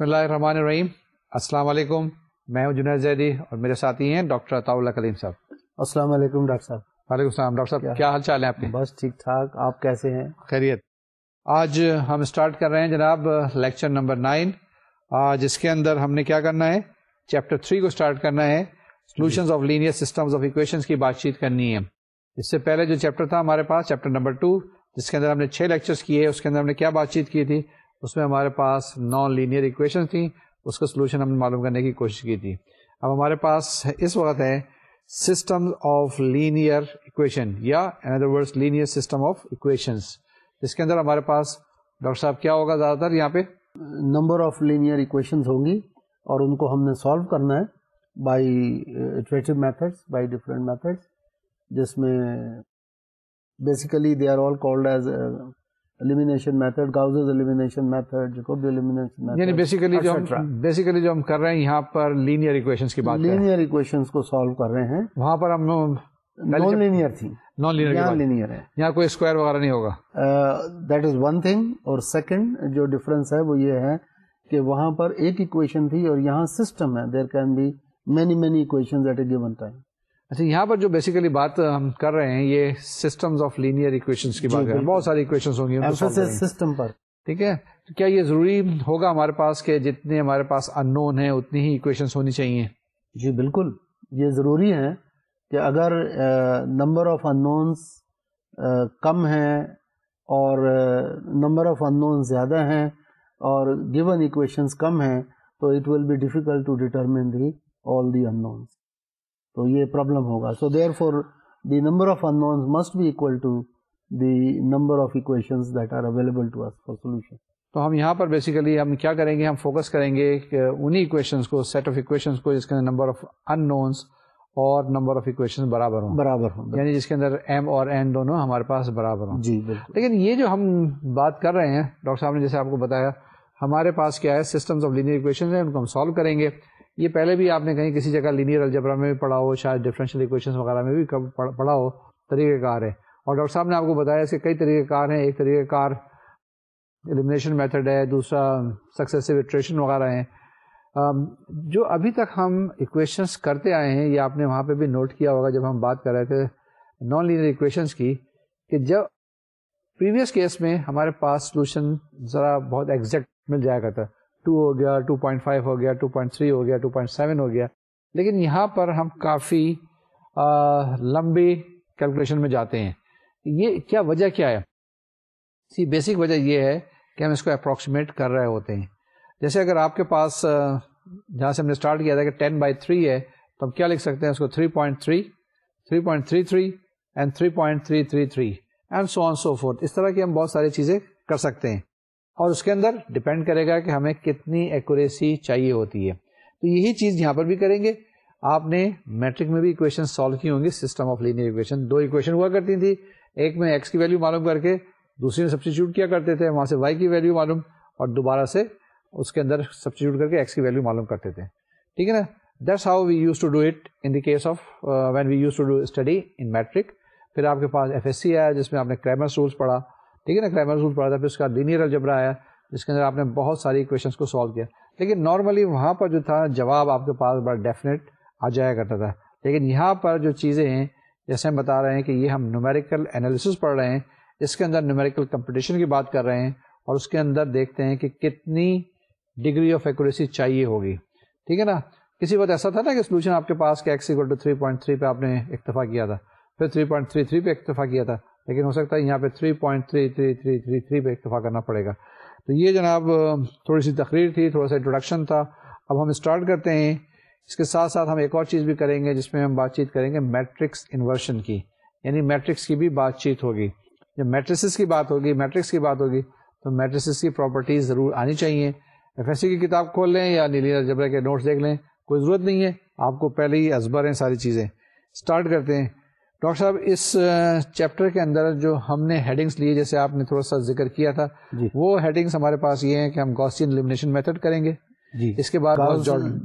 بسم اللہ الرحمن الرحیم۔ السلام علیکم۔ میں ہوں جنید زیدی اور میرے ساتھی ہیں ڈاکٹر عطا اللہ کلیم صاحب۔ السلام علیکم ڈاکٹر صاحب۔ وعلیکم السلام ڈاکٹر صاحب کیا حال چال ہے آپ کے؟ بس ٹھیک ٹھاک۔ آپ کیسے ہیں؟ خیریت۔ آج ہم اسٹارٹ کر رہے ہیں جناب لیکچر نمبر نائن۔ جس کے اندر ہم نے کیا کرنا ہے؟ چیپٹر تھری کو اسٹارٹ کرنا ہے۔ Solution of linear systems of equation کی بات چیت کرنی ہے۔ اس سے پہلے جو چیپٹر تھا ہمارے پاس چیپٹر نمبر ٹو جس کے اندر ہم نے چھ لیکچرس کیے اس کے اندر ہم نے کیا بات چیت کی تھی؟ اس میں ہمارے پاس نان لینئر اکویشن تھیں، اس کا سولوشن ہم نے معلوم کرنے کی کوشش کی تھی۔ اب ہمارے پاس اس وقت ہے سسٹم آف لینئر اکویشن یا word linear system of equations جس کے اندر ہمارے پاس ڈاکٹر صاحب کیا ہوگا زیادہ تر یہاں پہ؟ نمبر آف لینئر اکویشنز ہوں گی اور ان کو ہم نے سالو کرنا ہے by iterative methods by different methods جس میں basically they are all called as elimination method Gauss's elimination method Jacobi elimination یعنی بیسیکلی جو بیسیکلی جو ہم کر رہے ہیں یہاں پر لینئر اکویشنز کی بات لینئر اکویشنز کو سالو کر رہے ہیں۔ وہاں پر ہم نان لینئر تھی۔ نان لینئر یہاں لینئر ہے۔ یہاں کوئی اسکوائر وغیرہ نہیں ہوگا۔ دیٹ از ون تھنگ اور سیکنڈ جو ڈفرنس ہے وہ یہ ہے کہ وہاں پر ایک اکویشن تھی اور یہاں سسٹم ہے۔ There can be many many equation at a given time اچھا یہاں پر جو بیسیکلی بات ہم کر رہے ہیں یہ سسٹمز آف لینئر اکویشن کی بات کر رہے ہیں بہت ساری اکویشن ہوں گی سسٹم پر۔ ٹھیک ہے؟ کیا یہ ضروری ہوگا ہمارے پاس کہ جتنے ہمارے پاس ان نون ہیں اتنی ہی اکویشن ہونی چاہیے؟ جی بالکل۔ یہ ضروری ہے کہ اگر نمبر آف ان نونس کم ہیں اور نمبر آف ان نون زیادہ ہیں اور گیون اکویشنز کم ہیں تو it will be difficult to determine all the دی ان نونس تو یہ پرابلم ہوگا. So therefore the number of unknowns must be equal to the number of equations that are available to us for solution تو ہم یہاں پر basically ہم کیا کریں گے؟ ہم فوکس کریں گے کہ انہی اکویشنز کو سیٹ آف اکویشنز کو جس کے اندر نمبر آف ان نونس اور نمبر آف اکویشن برابر ہوں۔ برابر ہوں یعنی جس کے اندر ایم اور این دونوں ہمارے پاس برابر ہوں۔ جی بالکل۔ لیکن یہ جو ہم بات کر رہے ہیں ڈاکٹر صاحب نے جیسے آپ کو بتایا ہمارے پاس کیا ہے؟ سسٹمز آف لینئر اکویشن ہیں ان کو ہم سالو کریں گے۔ یہ پہلے بھی آپ نے کہیں کسی جگہ لینئر الجبرا میں بھی پڑھا ہو، شاید ڈفرینشیل اکویشن وغیرہ میں بھی پڑھا ہو، طریقہ کار ہے۔ اور ڈاکٹر صاحب نے آپ کو بتایا اس کے کئی طریقہ کار ہیں۔ ایک طریقہ کار ایلیمنیشن میتھڈ ہے، دوسرا سکسیسو اٹریشن وغیرہ ہیں۔ جو ابھی تک ہم اکویشنس کرتے آئے ہیں، یہ آپ نے وہاں پہ بھی نوٹ کیا ہوگا جب ہم بات کر رہے تھے نان لینئر اکویشنس کی، کہ جب پریویس کیس میں ہمارے پاس سولوشن ذرا بہت ایگزیکٹ مل جایا کرتا۔ ٹو ہو گیا، ٹو پوائنٹ فائیو ہو گیا، ٹو پوائنٹ تھری ہو گیا، ٹو پوائنٹ سیون ہو گیا۔ لیکن یہاں پر ہم کافی لمبی کیلکولیشن میں جاتے ہیں۔ یہ کیا وجہ کیا ہے؟ سی، بیسک وجہ یہ ہے کہ ہم اس کو اپروکسیمیٹ کر رہے ہوتے ہیں۔ جیسے اگر آپ کے پاس جہاں سے ہم نے اسٹارٹ کیا تھا کہ ٹین بائی تھری ہے، تو ہم کیا لکھ سکتے ہیں؟ اس کو three point three three point three three, and three point three three three, and so on so forth. اس طرح کی ہم بہت ساری چیزیں کر سکتے ہیں۔ اور اس کے اندر ڈپینڈ کرے گا کہ ہمیں کتنی ایکوریسی چاہیے ہوتی ہے۔ تو یہی چیز یہاں پر بھی کریں گے۔ آپ نے میٹرک میں بھی اکویشن سالو کی ہوں گی۔ سسٹم آف لینئر اکویشن دو اکویشن ہوا کرتی تھی۔ ایک میں ایکس کی ویلو معلوم کر کے دوسری میں سبسٹیچیوٹ کیا کرتے تھے، وہاں سے وائی کی ویلو معلوم اور دوبارہ سے اس کے اندر سبسٹیچیوٹ کر کے ایکس کی ویلو معلوم کرتے تھے۔ ٹھیک ہے نا؟ That's how we use to do it in the case of when we use to do study in matric پھر آپ کے پاس ایف ایس سی آیا جس میں آپ نے کریمر رولس پڑھا۔ ٹھیک ہے نا کریمر رولس پڑھا تھا، پھر اس کا لینئر الجبرا آیا، جس کے اندر آپ نے بہت ساری کوشچنس کو سالو کیا۔ لیکن نارملی وہاں پر جو تھا، جواب آپ کے پاس بڑا ڈیفینیٹ آ جایا کرتا تھا۔ لیکن یہاں پر جو چیزیں ہیں، جیسے ہم بتا رہے ہیں کہ یہ ہم نومیریکل انالیسس پڑھ رہے ہیں، اس کے اندر نومیریکل کمپٹیشن کی بات کر رہے ہیں اور اس کے اندر دیکھتے ہیں کہ کتنی ڈگری آف ایکوریسی چاہیے ہوگی۔ ٹھیک ہے نا؟ کسی وقت ایسا تھا نا کہ سولوشن آپ کے پاس کہ x two three point three پہ آپ نے اکتفا کیا تھا۔ پھر تھری پوائنٹ تھری تھری پہ اکتفا کیا تھا۔ لیکن ہو سکتا ہے یہاں پہ three point three three three three three پہ اکتفا کرنا پڑے گا۔ تو یہ جناب، تھوڑی سی تقریر تھی، تھوڑا سا انٹروڈکشن تھا۔ اب ہم اسٹارٹ کرتے ہیں۔ اس کے ساتھ ساتھ ہم ایک اور چیز بھی کریں گے، جس میں ہم بات چیت کریں گے میٹرکس انورشن کی۔ یعنی میٹرکس کی بھی بات چیت ہوگی۔ جب میٹرسز کی بات ہوگی میٹرکس کی بات ہوگی، تو میٹرسز کی پراپرٹیز ضرور آنی چاہیے۔ ایف ایس سی کی کتاب کھول لیں یا نیلی جبرا کے نوٹس دیکھ لیں، کوئی ضرورت نہیں ہے۔ آپ کو پہلے ہی ازبر ہیں ساری چیزیں۔ اسٹارٹ کرتے ہیں۔ ڈاکٹر صاحب اس چیپٹر کے اندر جو ہم نے ہیڈنگس لیے جیسے آپ نے تھوڑا سا ذکر کیا تھا جی۔ وہ ہیڈنگس ہمارے پاس یہ ہیں کہ ہم گوسین ایلیمنیشن میتھڈ کریں گے۔ جی۔ اس کے بعد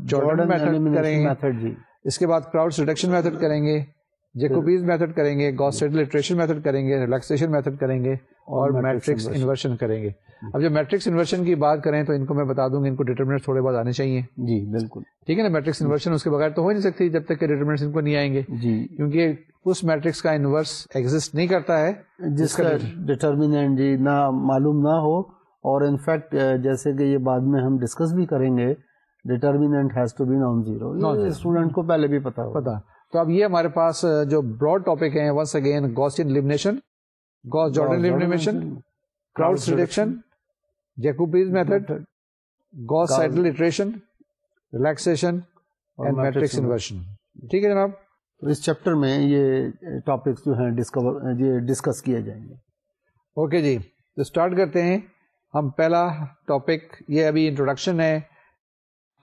جارڈن میتھڈ کریں گے۔ اس کے بعد کراؤڈ ریڈکشن میتھڈ کریں گے۔ جیکوبیز میتھڈ کریں گے گوس لٹریشن میتھڈ کریں گے ریلیکسیشن میتھڈ کریں گے اور میٹرکس انورشن کریں گے۔ اب جب میٹرکس انورشن کی بات کریں تو ان کو میں بتا دوں گا ان کو ڈیٹرمنٹ تھوڑے بہت آنے چاہیے۔ جی بالکل۔ ٹھیک ہے نا؟ میٹرکس انورشن اس کے بغیر تو ہو نہیں سکتی جب تک کہ ڈیٹرمنٹ ان کو نہیں آئیں گے۔ جی۔ کیونکہ اس میٹرکس کا انورس ایگزٹ نہیں کرتا ہے۔ جس کا ڈٹرمینٹ جی نہ معلوم نہ ہو۔ اور انفیکٹ جیسے کہ یہ بعد میں ہم ڈسکس بھی کریں گے determinant has to be non zero student کو پہلے بھی پتا پتا۔ تو اب یہ ہمارے پاس جو براڈ ٹاپک ہیں once again Gaussian elimination Gauss Jordan elimination Crout reduction Jacobi's method Gauss Seidel iteration relaxation and matrix inversion ٹھیک ہے جناب؟ اس چیپٹر میں یہ ٹاپکس جو ہیں ڈسکور یہ ڈسکس کیے جائیں گے۔ اوکے جی تو اسٹارٹ کرتے ہیں۔ ہم پہلا ٹاپک یہ ابھی انٹروڈکشن ہے۔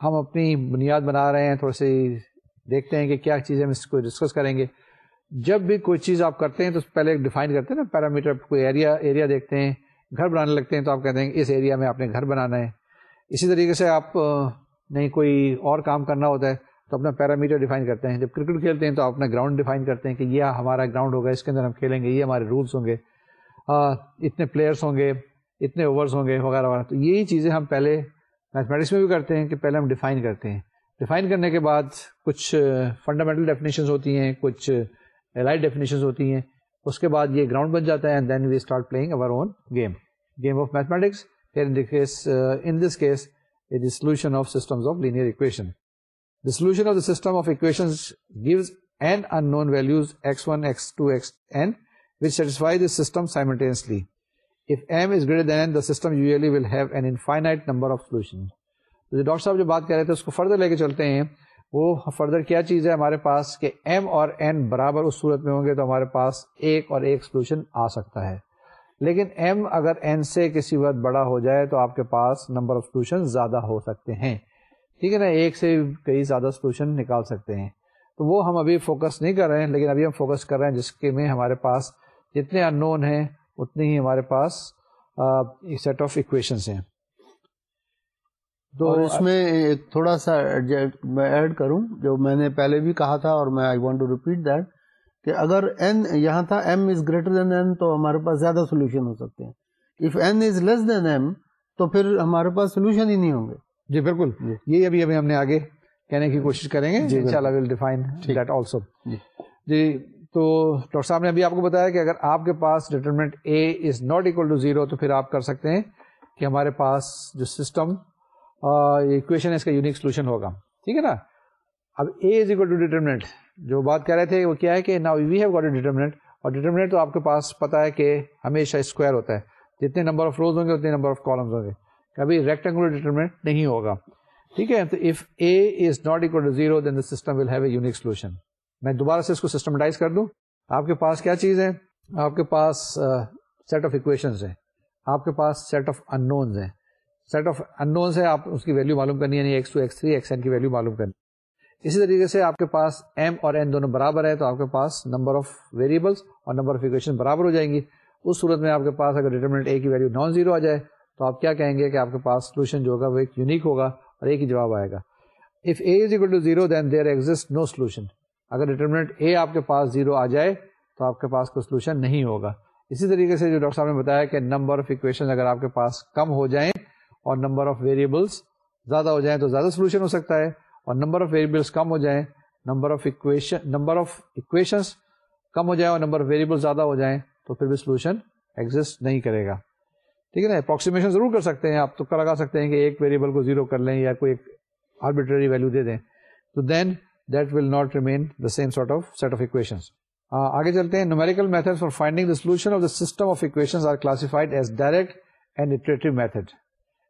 ہم اپنی بنیاد بنا رہے ہیں تھوڑی سی دیکھتے ہیں کہ کیا چیزیں ہم اس کو ڈسکس کریں گے۔ جب بھی کوئی چیز آپ کرتے ہیں تو پہلے ڈیفائن کرتے ہیں نا پیرامیٹر کوئی ایریا ایریا دیکھتے ہیں، گھر بنانے لگتے ہیں تو آپ کہتے ہیں کہ اس ایریا میں آپ نے گھر بنانا ہے۔ اسی طریقے سے آپ نہیں کوئی اور کام کرنا ہوتا ہے تو اپنا پیرامیٹر ڈیفائن کرتے ہیں۔ جب کرکٹ کھیلتے ہیں تو اپنا گراؤنڈ ڈیفائن کرتے ہیں کہ یہ ہمارا گراؤنڈ ہوگا، اس کے اندر ہم کھیلیں گے، یہ ہمارے رولس ہوں گے۔ اتنے پلیئرس ہوں گے، اتنے اوورس ہوں گے وغیرہ وغیرہ۔ تو یہی چیزیں ہم پہلے میتھمیٹکس میں بھی کرتے ہیں کہ پہلے ہم ڈیفائن کرتے ہیں۔ ڈیفائن کرنے کے بعد کچھ فنڈامنٹل ڈیفینیشنز ہوتی ہیں کچھ الائٹ ڈیفینیشنز ہوتی ہیں اس کے بعد یہ گراؤنڈ بن جاتا ہے and then we start playing over own game game of mathematics in this case it is solution of systems of linear equation The solution of the system of equations gives n unknown values x1, x2, xn which satisfy this system simultaneously. If m is greater than n, the system usually will have an infinite number of solutions. جو doctor صاحب جو بات کر رہے تھے، اس کو further لے کے چلتے ہیں۔ وہ فردر کیا چیز ہے؟ ہمارے پاس کہ ایم اور این برابر اس صورت میں ہوں گے تو ہمارے پاس ایک اور ایک سولوشن آ سکتا ہے۔ لیکن ایم اگر این سے کسی وقت بڑا ہو جائے تو آپ کے پاس نمبر آف سولوشن زیادہ ہو سکتے ہیں۔ ٹھیک ہے نا؟ ایک سے کئی زیادہ سولوشن نکال سکتے ہیں۔ تو وہ ہم ابھی فوکس نہیں کر رہے ہیں، لیکن ابھی ہم فوکس کر رہے ہیں جس کے میں ہمارے پاس جتنے ان نون ہیں اتنے ہی ہمارے پاس سیٹ آف اکویشنس ہیں۔ تو اس میں تھوڑا سا میں ایڈ کروں جو میں نے پہلے بھی کہا تھا اور میں I want to repeat that کہ اگر این یہاں تھا m is greater than n تو ہمارے پاس زیادہ سولوشن ہو سکتے ہیں۔ If n is less than m تو پھر ہمارے پاس سولوشن ہی نہیں ہوں گے۔ جی بالکل۔ جی۔ یہ ابھی ابھی ہم نے آگے کہنے کی کوشش کریں گے۔ جی ول ڈیفائن دیٹ آلسو جی۔ تو ڈاکٹر صاحب نے ابھی آپ کو بتایا کہ اگر آپ کے پاس determinant A is not equal to zero تو پھر آپ کر سکتے ہیں کہ ہمارے پاس جو سسٹم اکویشن اس کا یونیک سولوشن ہوگا۔ ٹھیک ہے نا؟ اب A is equal to determinant جو بات کر رہے تھے وہ کیا ہے کہ نا we have got a determinant اور ڈیٹرمنٹ تو آپ کے پاس پتا ہے کہ ہمیشہ اسکوائر ہوتا ہے۔ جتنے نمبر آف روز ہوں گے اتنے نمبر آف کالمز ہوں گے۔ کبھی ریکٹینگولر ڈیٹرمنٹ نہیں ہوگا۔ ٹھیک ہے؟ تو if A is not equal to zero then the system will have a unique solution میں دوبارہ سے اس کو سسٹمائز کر دوں۔ آپ کے پاس کیا چیز ہے آپ کے پاس سیٹ آف اکویشنز ہیں۔ آپ کے پاس سیٹ آف ان نونز ہیں۔ سیٹ آف ان نونز ہے، آپ اس کی ویلو معلوم کرنی ہے x two x three x n کی ویلو معلوم کرنی اسی طریقے سے آپ کے پاس ایم اور این دونوں برابر ہے تو آپ کے پاس نمبر آف ویریبلس اور نمبر آف اکویشن برابر ہو جائیں گی۔ اس صورت میں آپ کے پاس اگر ڈیٹرمنٹ اے کی ویلو نان زیرو آ جائے، تو آپ کیا کہیں گے کہ آپ کے پاس سولوشن جو ہوگا وہ ایک یونیک ہوگا اور ایک ہی جواب آئے گا۔ If A is equal to zero then there exist no solution اگر ڈیٹرمنٹ اے آپ کے پاس زیرو آ جائے، تو آپ کے پاس کوئی سولوشن نہیں ہوگا۔ اسی طریقے سے جو ڈاکٹر صاحب نے بتایا کہ نمبر آف اکویشن اگر آپ کے پاس کم ہو جائیں اور نمبر آف ویریبلس زیادہ ہو جائیں تو زیادہ سولوشن ہو سکتا ہے اور نمبر آف ویریبلس کم ہو جائیں number of equation number of equations کم ہو جائیں اور نمبر آف ویریبل زیادہ ہو جائیں تو پھر بھی سولوشن ایگزٹ نہیں کرے گا۔ ٹھیک ہے نا؟ اپروکسیمیشن ضرور کر سکتے ہیں، آپ تو لگا سکتے ہیں کہ ایک ویریبل کو زیرو کر لیں یا کوئی ایک آربیٹری ویلو دے دیں۔ تو then that will not remain the same sort of set of equation آگے چلتے ہیں۔ Numerical method for finding the solution of the system of equation are classified as direct and iterative method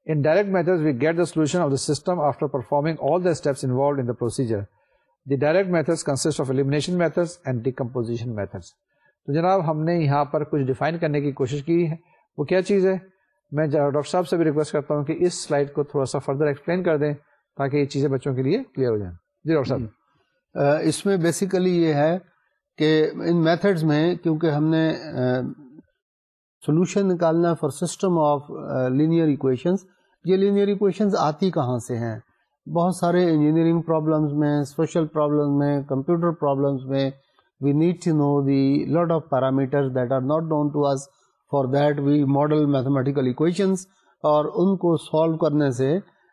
in direct method we get the solution of the system after performing all the steps involved in the procedure the direct method consist of elimination method and decomposition methods تو جناب، ہم نے یہاں پر کچھ define کرنے کی کوشش کی ہے۔ وہ کیا چیز ہے؟ میں ڈاکٹر صاحب سے بھی ریکویسٹ کرتا ہوں کہ اس سلائڈ کو تھوڑا سا فردر ایکسپلین کر دیں تاکہ یہ چیزیں بچوں کے لیے کلیئر ہو جائیں۔ جی ڈاکٹر صاحب۔ اس میں بیسیکلی یہ ہے کہ ان میتھڈز میں، کیونکہ ہم نے سولوشن نکالنا for system of linear equations یہ لینئر اکویشنز آتی کہاں سے ہیں؟ بہت سارے انجینئرنگ پرابلمس میں اسپیشل پرابلمس میں کمپیوٹر پرابلمس میں. We need to know the lot of parameters that are not known to us. For that we model mathematical equations, اور ان کو سالو کرنے سے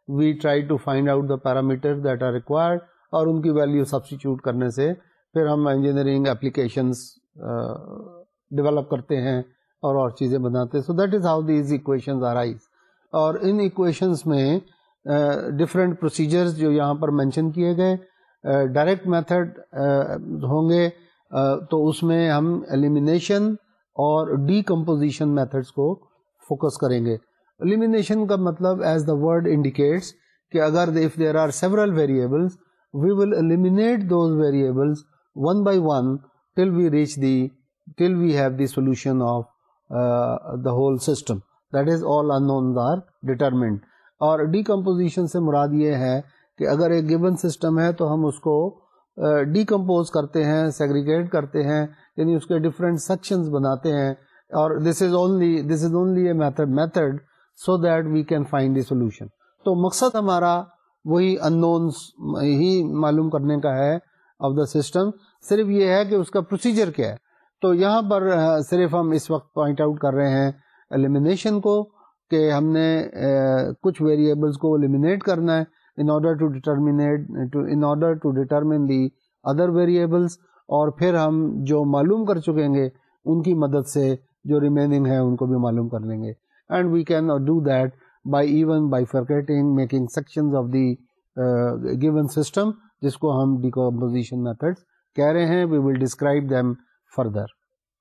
we try to find out the parameter that are required اور ان کی value substitute کرنے سے پھر ہم انجینئرنگ اپلیکیشنس ڈیولپ کرتے ہیں۔ اور اور چیزیں بناتے ہیں۔ So that is how these equations arise اور ان ایکویشنس میں ڈفرینٹ پروسیجرز جو یہاں پر مینشن کیے گئے ڈائریکٹ میتھڈ ہوں گے۔ تو اس میں ہم ایلیمینیشن اور ڈی کمپوزیشن میتھڈس کو فوکس کریں گے۔ ایلیمینیشن کا مطلب ایز دا ورڈ انڈیکیٹس کہ اگر if there are several variables we will eliminate those variables one by one till we reach the till we have the solution of the whole system that is all unknown are are ڈیٹرمنٹ اور decomposition سے مراد یہ ہے کہ اگر ایک given system ہے تو ہم اس کو ڈیکمپوز uh, کرتے ہیں سیگریگیٹ کرتے ہیں یعنی اس کے ڈفرینٹ سیکشنز بناتے ہیں. اور this is only this is only a method method so that we can find the solution تو مقصد ہمارا وہی ان نونس ہی معلوم کرنے کا ہے آف دا سسٹم صرف یہ ہے کہ اس کا پروسیجر کیا ہے. تو یہاں پر صرف ہم اس وقت پوائنٹ آؤٹ کر رہے ہیں ایلیمینیشن کو کہ ہم نے کچھ ویریبلس کو ایلیمینیٹ کرنا ہے in order to determinate in order to determine the other variables اور پھر ہم جو معلوم کر چکیں گے ان کی مدد سے جو ریمیننگ ہے ان کو بھی معلوم کر لیں گے and we can do that by even bifurcating making section of the given system جس کو ہم ڈیکمپوزیشن میتھڈ کہہ رہے ہیں we will describe them further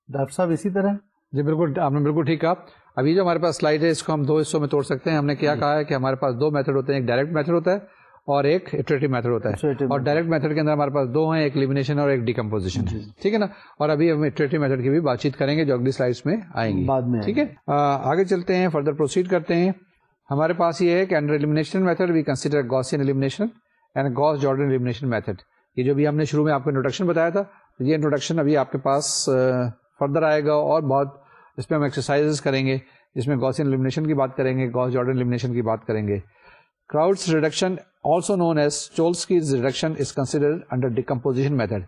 doctor صاحب اسی طرح؟ جی بالکل آپ نے بالکل ٹھیک کہا۔ ابھی جو ہمارے پاس سلائڈ ہے اس کو ہم دو حصوں میں توڑ سکتے ہیں۔ ہم نے کیا جی۔ کہا ہے کہ ہمارے پاس دو میتھڈ ہوتے ہیں ایک ڈائریکٹ میتھڈ ہوتا ہے اور ایک اٹریٹو میتھڈ ہوتا ہے۔ اور ڈائریکٹ میتھڈ کے اندر ہمارے پاس دو ہیں ایک لیمنیشن اور ایک ڈیکمپوزیشن جی۔ ٹھیک ہے نا؟ اور ابھی ہم اٹریٹو میتھڈ کی بھی بات چیت کریں گے جو اگلی سلائڈس میں آئیں گے بعد میں ٹھیک ہے؟ آگے چلتے ہیں فردر پروسیڈ کرتے ہیں۔ ہمارے پاس یہ ہے کہ under elimination method we consider Gaussian elimination and Gauss Jordan elimination method یہ جو بھی ہم نے شروع میں آپ کو انٹروڈکشن بتایا تھا یہ انٹروڈکشن ابھی آپ کے پاس فردر آئے گا اور بہت اس میں ہم ایکسرسائز کریں گے، جس میں گوسین ایلیمنیشن کی بات کریں گے گوس جارڈن ایلیمنیشن کی بات کریں گے۔ Crout's reduction also known as Cholesky reduction is consider under decomposition method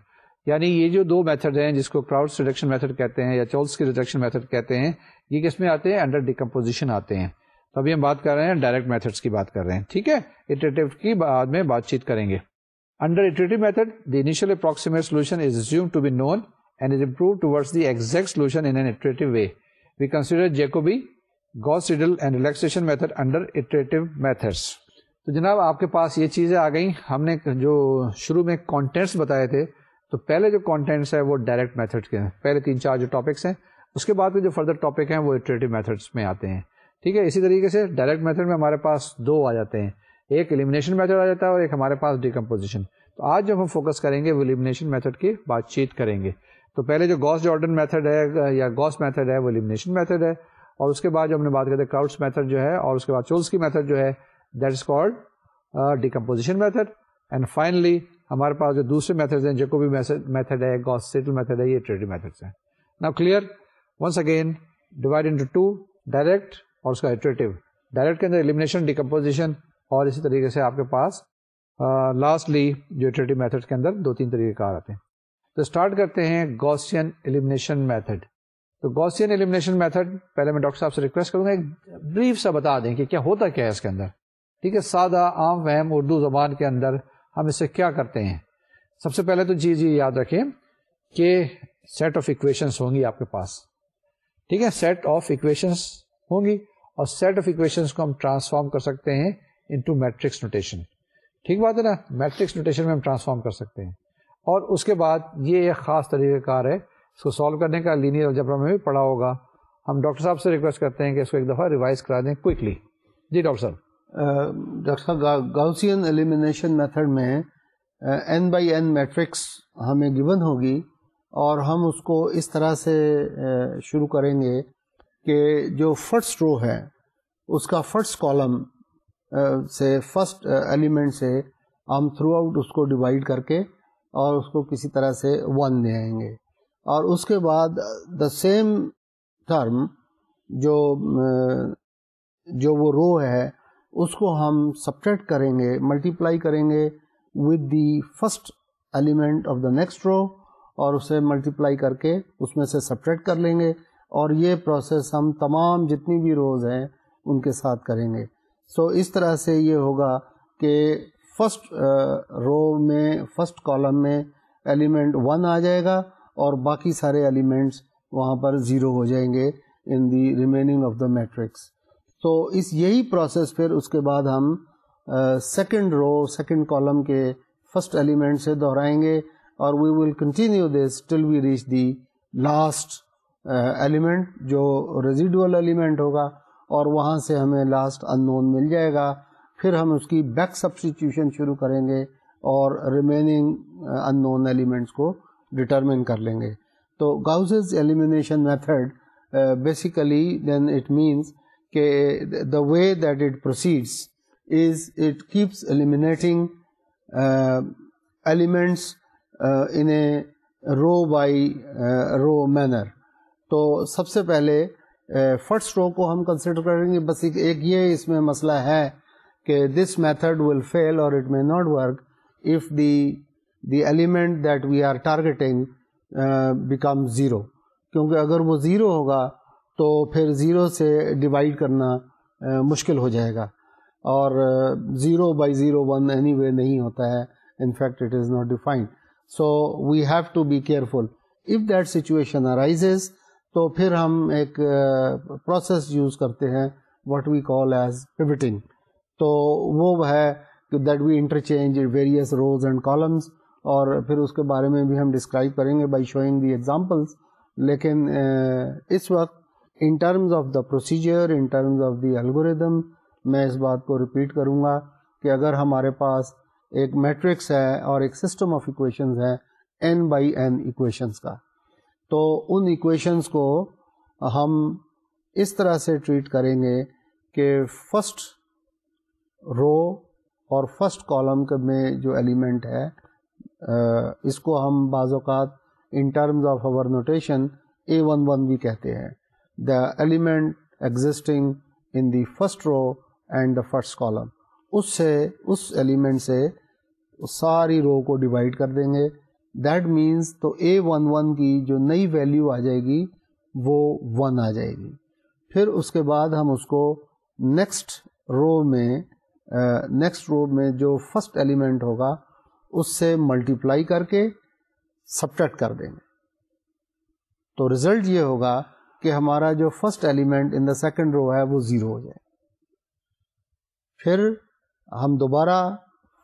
یعنی یہ جو دو میتھڈ ہیں جس کو کراؤڈس ریڈکشن میتھڈ کہتے ہیں یا چولس کی ریڈکشن میتھڈ کہتے ہیں، یہ کس میں آتے ہیں؟ انڈر ڈیکمپوزیشن آتے ہیں۔ تو ابھی ہم بات کر رہے ہیں ڈائریکٹ میتھڈس کی بات کر رہے ہیں۔ ٹھیک ہے؟ اٹریٹو کی بعد میں بات چیت کریں گے۔ Under iterative method the initial approximate solution is assume to be known and is improve towards the exact solution in iterative way we consider Jacobi Gauss Seidel and relaxation method under iterative methods تو جناب، آپ کے پاس یہ چیزیں آ گئیں۔ ہم نے جو شروع میں کانٹینٹس بتائے تھے، تو پہلے جو کانٹینٹس ہیں، وہ ڈائریکٹ میتھڈ کے ہیں۔ پہلے تین چار جو ٹاپکس ہیں، اس کے بعد کے جو فردر ٹاپک ہیں، وہ اٹریٹو میتھڈس میں آتے ہیں۔ ٹھیک ہے؟ اسی طریقے سے ڈائریکٹ میتھڈ میں ہمارے پاس دو آ جاتے ہیں۔ ایک ایلیمنیشن میتھڈ آ جاتا ہے اور ایک ہمارے پاس ڈیکمپوزیشن تو آج جب ہم فوکس کریں گے وہ ایلیمنیشن میتھڈ کی بات چیت کریں گے. تو پہلے جو گوس جارڈن میتھڈ ہے یا گوس میتھڈ ہے وہ ایلیمنیشن میتھڈ ہے. اور اس کے بعد جو ہم نے بات کرتے ہیں کراؤڈس میتھڈ جو ہے اور اس کے بعد چولس کی میتھڈ جو ہے that is called decomposition method and finally ہمارے پاس جو دوسرے میتھڈ ہیں جو کو بھی میتھڈ ہے گوس سیٹل میتھڈ ہے، یہ ٹریڈی میتھڈس ہیں. نا clear once again divide into two direct اور اس کا ایٹریٹو ڈائریکٹ کے اندر ایلیمنیشن ڈیکمپوزیشن اور اسی طریقے سے آپ کے پاس لاسٹلی جو ایٹریٹو میتھڈ کے اندر دو تین طریقے کار آتے ہیں۔ تو اسٹارٹ کرتے ہیں گوسین ایلیمنیشن میتھڈ تو گوسین ایلیمنیشن میتھڈ پہلے میں ڈاکٹر صاحب سے ریکویسٹ کروں گا، ایک بریف سا بتا دیں کہ کیا ہوتا کیا ہے اس کے اندر۔ ٹھیک ہے، سادہ، عام فہم اردو زبان کے اندر ہم اسے کیا کرتے ہیں؟ سب سے پہلے تو چیز یہ یاد رکھیں کہ سیٹ آف اکویشنس ہوں گی آپ کے پاس۔ ٹھیک ہے سیٹ آف اکویشنس ہوں گی اور سیٹ آف اکویشنس کو ہم ٹرانسفارم کر سکتے ہیں۔ انٹو میٹرکس نوٹیشن ٹھیک بات ہے نا؟ میٹرکس نوٹیشن میں ہم ٹرانسفارم کر سکتے ہیں۔ اور اس کے بعد یہ ایک خاص طریقہ کار ہے۔ اس کو سالو کرنے کا لینئر الجبرا میں بھی پڑھا ہوگا۔ ہم ڈاکٹر صاحب سے ریکویسٹ کرتے ہیں کہ اس کو ایک دفعہ ریوائز کرا دیں کوئکلی جی ڈاکٹر صاحب۔ ڈاکٹر صاحب گاؤسین ایلیمنیشن میتھڈ میں این بائی این میٹرکس ہمیں گون ہوگی۔ اور ہم اس کو اس طرح سے شروع کریں گے کہ جو فرسٹ رو ہے، اس کا فرسٹ کالم سے فرسٹ ایلیمنٹ uh, سے ہم تھرو آؤٹ اس کو ڈیوائڈ کر کے اور اس کو کسی طرح سے ون لے آئیں گے۔ اور اس کے بعد دا سیم ٹرم جو uh, جو وہ رو ہے، اس کو ہم سپریٹ کریں گے ملٹیپلائی کریں گے with the first element of the next row اور اسے ملٹیپلائی کر کے اس میں سے سپریٹ کر لیں گے اور یہ پروسیس ہم تمام جتنی بھی روز ہیں ان کے ساتھ کریں گے۔ سو so, اس طرح سے یہ ہوگا کہ فرسٹ رو میں فرسٹ کالم میں ایلیمنٹ ون آ جائے گا اور باقی سارے ایلیمنٹس وہاں پر زیرو ہو جائیں گے in the remaining of the matrix تو اس یہی پروسیس پھر اس کے بعد ہم سیکنڈ رو سیکنڈ کالم کے فرسٹ ایلیمنٹ سے دہرائیں گے اور we will continue this till we reach the last element جو ریزیڈول ایلیمنٹ ہوگا۔ اور وہاں سے ہمیں لاسٹ ان نون مل جائے گا۔ پھر ہم اس کی بیک سبسٹیٹیوشن شروع کریں گے اور ریمیننگ ان نون ایلیمنٹس کو ڈٹرمن کر لیں گے۔ تو Gauss's elimination method basically then it means کہ the way that it proceeds is it keeps eliminating elements in a row by row manner تو سب سے پہلے فرسٹ رو کو ہم کنسیڈر کریں گے، بس ایک یہ اس میں مسئلہ ہے کہ دس میتھڈ ول فیل اور it may not work if the the element that we are targeting become zero کیونکہ اگر وہ زیرو ہوگا تو پھر زیرو سے ڈیوائڈ کرنا uh, مشکل ہو جائے گا۔ اور zero by zero one anyway نہیں ہوتا ہے۔ In fact it is not defined so we have to be careful if that situation arises تو پھر ہم ایک پروسیس یوز کرتے ہیں what we call as pivoting تو وہ ہے that we interchange various rows and columns اور پھر اس کے بارے میں بھی ہم ڈسکرائب کریں گے بائی شوئنگ دی ایگزامپلس لیکن اس وقت in terms of the procedure in terms of the algorithm میں اس بات کو ریپیٹ کروں گا کہ اگر ہمارے پاس ایک میٹرکس ہے اور ایک سسٹم آف ایکویشنز ہے این بائی این ایکویشنز کا۔ تو ان ایکویشنز کو ہم اس طرح سے ٹریٹ کریں گے کہ فرسٹ رو اور فرسٹ کالم میں جو ایلیمنٹ ہے اس کو ہم بعض اوقات in terms of our notation A one one بھی کہتے ہیں۔ The element existing in the first row and the first column اس سے، اس ایلیمنٹ سے ساری رو کو ڈیوائڈ کر دیں گے۔ دیٹ مینس تو اے ون ون کی جو نئی ویلیو آ جائے گی، وہ ون آ جائے گی۔ پھر اس کے بعد ہم اس کو نیکسٹ رو میں نیکسٹ رو میں جو فرسٹ ایلیمنٹ ہوگا، اس سے ملٹیپلائی کر کے سبٹیکٹ کر دیں گے۔ تو ریزلٹ یہ ہوگا کہ ہمارا جو first element in the second row ہے، وہ زیرو ہو جائے۔ پھر ہم دوبارہ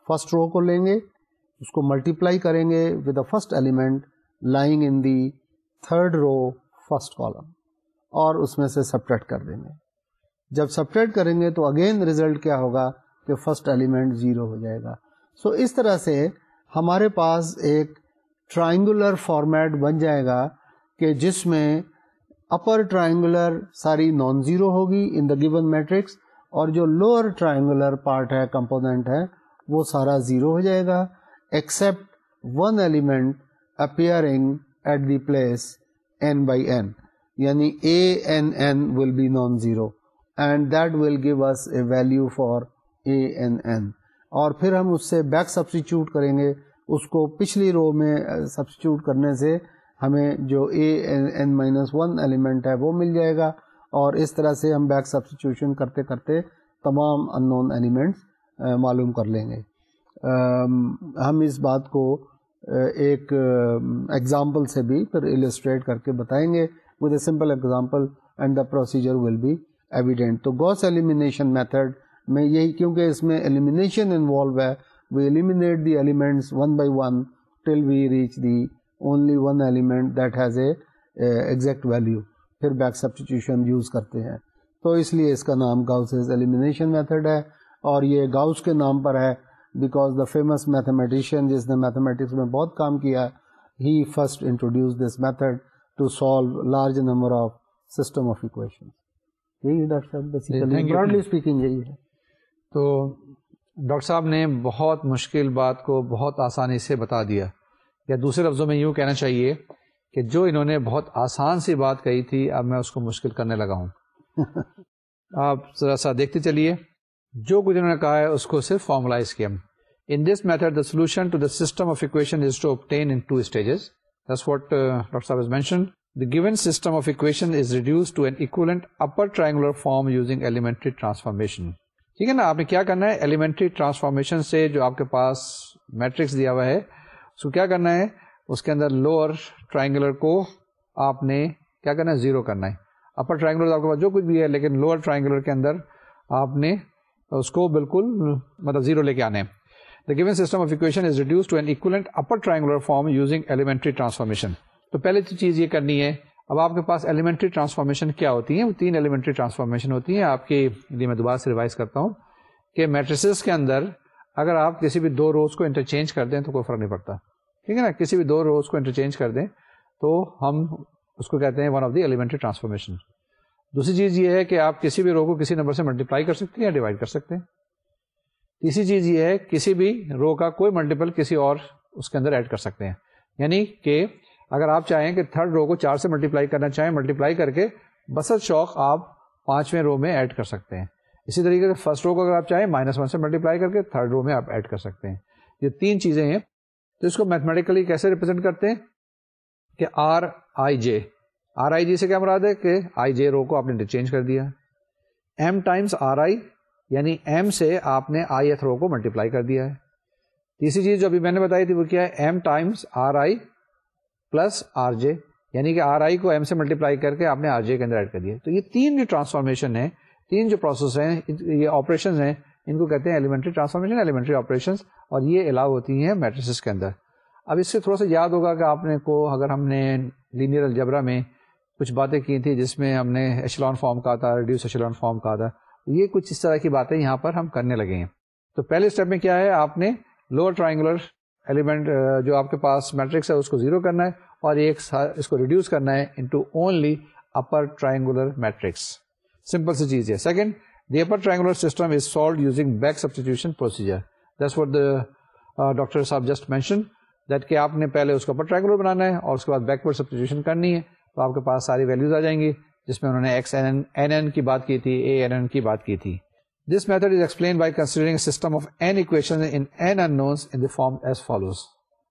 فرسٹ رو کو لیں گے۔ اس کو ملٹیپلائی کریں گے with the first element lying in the third row first column اور اس میں سے سپریٹ کر دیں گے۔ جب سپریٹ کریں گے تو اگین ریزلٹ کیا ہوگا کہ فرسٹ ایلیمنٹ زیرو ہو جائے گا۔ سو so اس طرح سے ہمارے پاس ایک ٹرائنگولر فارمیٹ بن جائے گا کہ جس میں اپر ٹرائنگولر ساری نان زیرو ہوگی ان دا گیون میٹرکس اور جو لوور ٹرائنگولر پارٹ ہے کمپوننٹ ہے، وہ سارا زیرو ہو جائے گا۔ Except one element appearing at the place n by n یعنی A n n will be non zero and that will give us a value for A n n اور پھر ہم اس سے بیک سبسٹیچیوٹ کریں گے. اس کو پچھلی رو میں uh, سبسٹیچیوٹ کرنے سے ہمیں جو A n minus one element ہے وہ مل جائے گا. اور اس طرح سے ہم بیک سبسٹیچیوشن کرتے کرتے تمام ان نون ایلیمنٹس معلوم کر لیں گے. ہم اس بات کو ایک ایگزامپل سے بھی پھر السٹریٹ کر کے بتائیں گے۔ With a simple example and the procedure will be evident تو گوس ایلیمینیشن میتھڈ میں یہی، کیونکہ اس میں ایلیمینیشن انوالو ہے we eliminate the elements one by one till we reach the only one element that has a exact value پھر back substitution use کرتے ہیں۔ تو اس لیے اس کا نام گاؤسز ایلیمینیشن میتھڈ ہے اور یہ گاؤس کے نام پر ہے۔ بیکاز دا فیمس میتھمیٹیشین جس نے میتھمیٹکس میں بہت کام کیا he first introduce this method to solve large number of system of equation یہی ڈاکٹر اسپیکنگ یہی ہے۔ تو ڈاکٹر صاحب نے بہت مشکل بات کو بہت آسانی سے بتا دیا۔ یا دوسرے لفظوں میں یوں کہنا چاہیے کہ جو انہوں نے بہت آسان سی بات کہی تھی اب میں اس کو مشکل کرنے لگا ہوں۔ آپ ذرا سا دیکھتے چلیے۔ جو کچھ انہوں نے کہا ہے اس کو صرف فارملائز کیا۔ In this method the solution to the system of equation is to in two stages That's what uh, Dr. Saab has mentioned. The given system of equation is reduced to an equivalent upper triangular form using elementary transformation. ٹھیک ہے نا؟ آپ نے کیا کرنا ہے؟ Elementary transformation سے جو آپ کے پاس میٹرکس دیا ہوا ہے اس کو کیا کرنا ہے؟ اس کے اندر لوور ٹرائنگولر کو آپ نے کیا کرنا ہے؟ زیرو کرنا ہے۔ اپر ٹرائنگولر آپ کے پاس جو کچھ بھی ہے لیکن لوور ٹرائنگولر کے اندر آپ نے اس کو بالکل مطلب زیرو لے کے آنے the given system of equation is reduced to an equivalent upper triangular form using elementary transformation تو پہلے چیز یہ کرنی ہے، اب آپ کے پاس ایلیمنٹری ٹرانسفارمیشن کیا ہوتی ہیں؟ وہ تین ایلیمنٹری ٹرانسفارمیشن ہوتی ہیں۔ آپ کی لیے میں دوبارہ سے ریوائز کرتا ہوں کہ میٹریسز کے اندر اگر آپ کسی بھی دو روز کو انٹرچینج کر دیں تو کوئی فرق نہیں پڑتا۔ ٹھیک ہے نا؟ کسی بھی دو روز کو انٹرچینج کر دیں تو ہم اس کو کہتے ہیں one of the elementary transformation دوسری چیز یہ ہے کہ آپ کسی بھی رو کو کسی نمبر سے ملٹیپلائی کر سکتے ہیں یا ڈیوائڈ کر سکتے ہیں۔ تیسری چیز یہ ہے کسی بھی رو کا کوئی ملٹیپل کسی اور اس کے اندر ایڈ کر سکتے ہیں۔ یعنی کہ اگر آپ چاہیں کہ تھرڈ رو کو چار سے ملٹیپلائی کرنا چاہیں ملٹیپلائی کر کے بسط شوق آپ پانچویں رو میں ایڈ کر سکتے ہیں۔ اسی طریقے سے فرسٹ رو کو اگر آپ چاہیں مائنس ون سے ملٹیپلائی کر کے تھرڈ رو میں آپ ایڈ کر سکتے ہیں۔ یہ تین چیزیں ہیں۔ تو اس کو میتھمیٹیکلی کیسے ریپرزینٹ کرتے ہیں؟ کہ آر آئی جے آر آئی جے سے کیا مراد ہے کہ آئی جے رو کو آپ نے انٹرچینج کر دیا۔ ایم ٹائمس آر آئی یعنی ایم سے آپ نے آئی ایتھ رو کو ملٹیپلائی کر دیا ہے۔ تیسری چیز جو ابھی میں نے بتائی تھی وہ کیا ہے؟ M times R I plus R J یعنی کہ آر آئی کو ایم سے ملٹیپلائی کر کے آپ نے آر جے کے اندر ایڈ کر دیا۔ تو یہ تین جو ٹرانسفارمیشن ہے تین جو پروسیس ہیں، یہ آپریشن ہیں، ان کو کہتے ہیں ایلیمنٹری ٹرانسفارمیشن ایلیمنٹری آپریشن اور یہ الاؤ ہوتی ہیں میٹریسز کے اندر۔ اب اس سے تھوڑا سا یاد ہوگا کہ آپ نے کو اگر ہم نے لینئر الجبرا میں کچھ باتیں کی تھیں جس میں ہم نے ایشلون فارم کہا تھا ریڈیوس ایشلون فارم کہا تھا۔ یہ کچھ اس طرح کی باتیں یہاں پر ہم کرنے لگے ہیں۔ تو پہلے اسٹیپ میں کیا ہے؟ آپ نے لوور ٹرائنگولر ایلیمنٹ جو آپ کے پاس میٹرکس ہے، اس کو زیرو کرنا ہے اور ایک اس کو ریڈیوس کرنا ہے into only upper triangular matrix simple سی چیز ہے۔ Second the upper triangular system is solve using back substitution procedure that's what the doctor صاحب جسٹ مینشن دیٹ کہ آپ نے پہلے اس کو اپر ٹرائنگولر بنانا ہے اور اس کے بعد بیکورڈ سبسٹیوشن کرنی ہے۔ تو آپ کے پاس ساری ویلوز آ جائیں گی، جس میں انہوں نے ایکس این این این کی بات کی تھی اے این این کی بات کی تھی۔ This method is explain by considering system of N equation in N unknowns in form as follows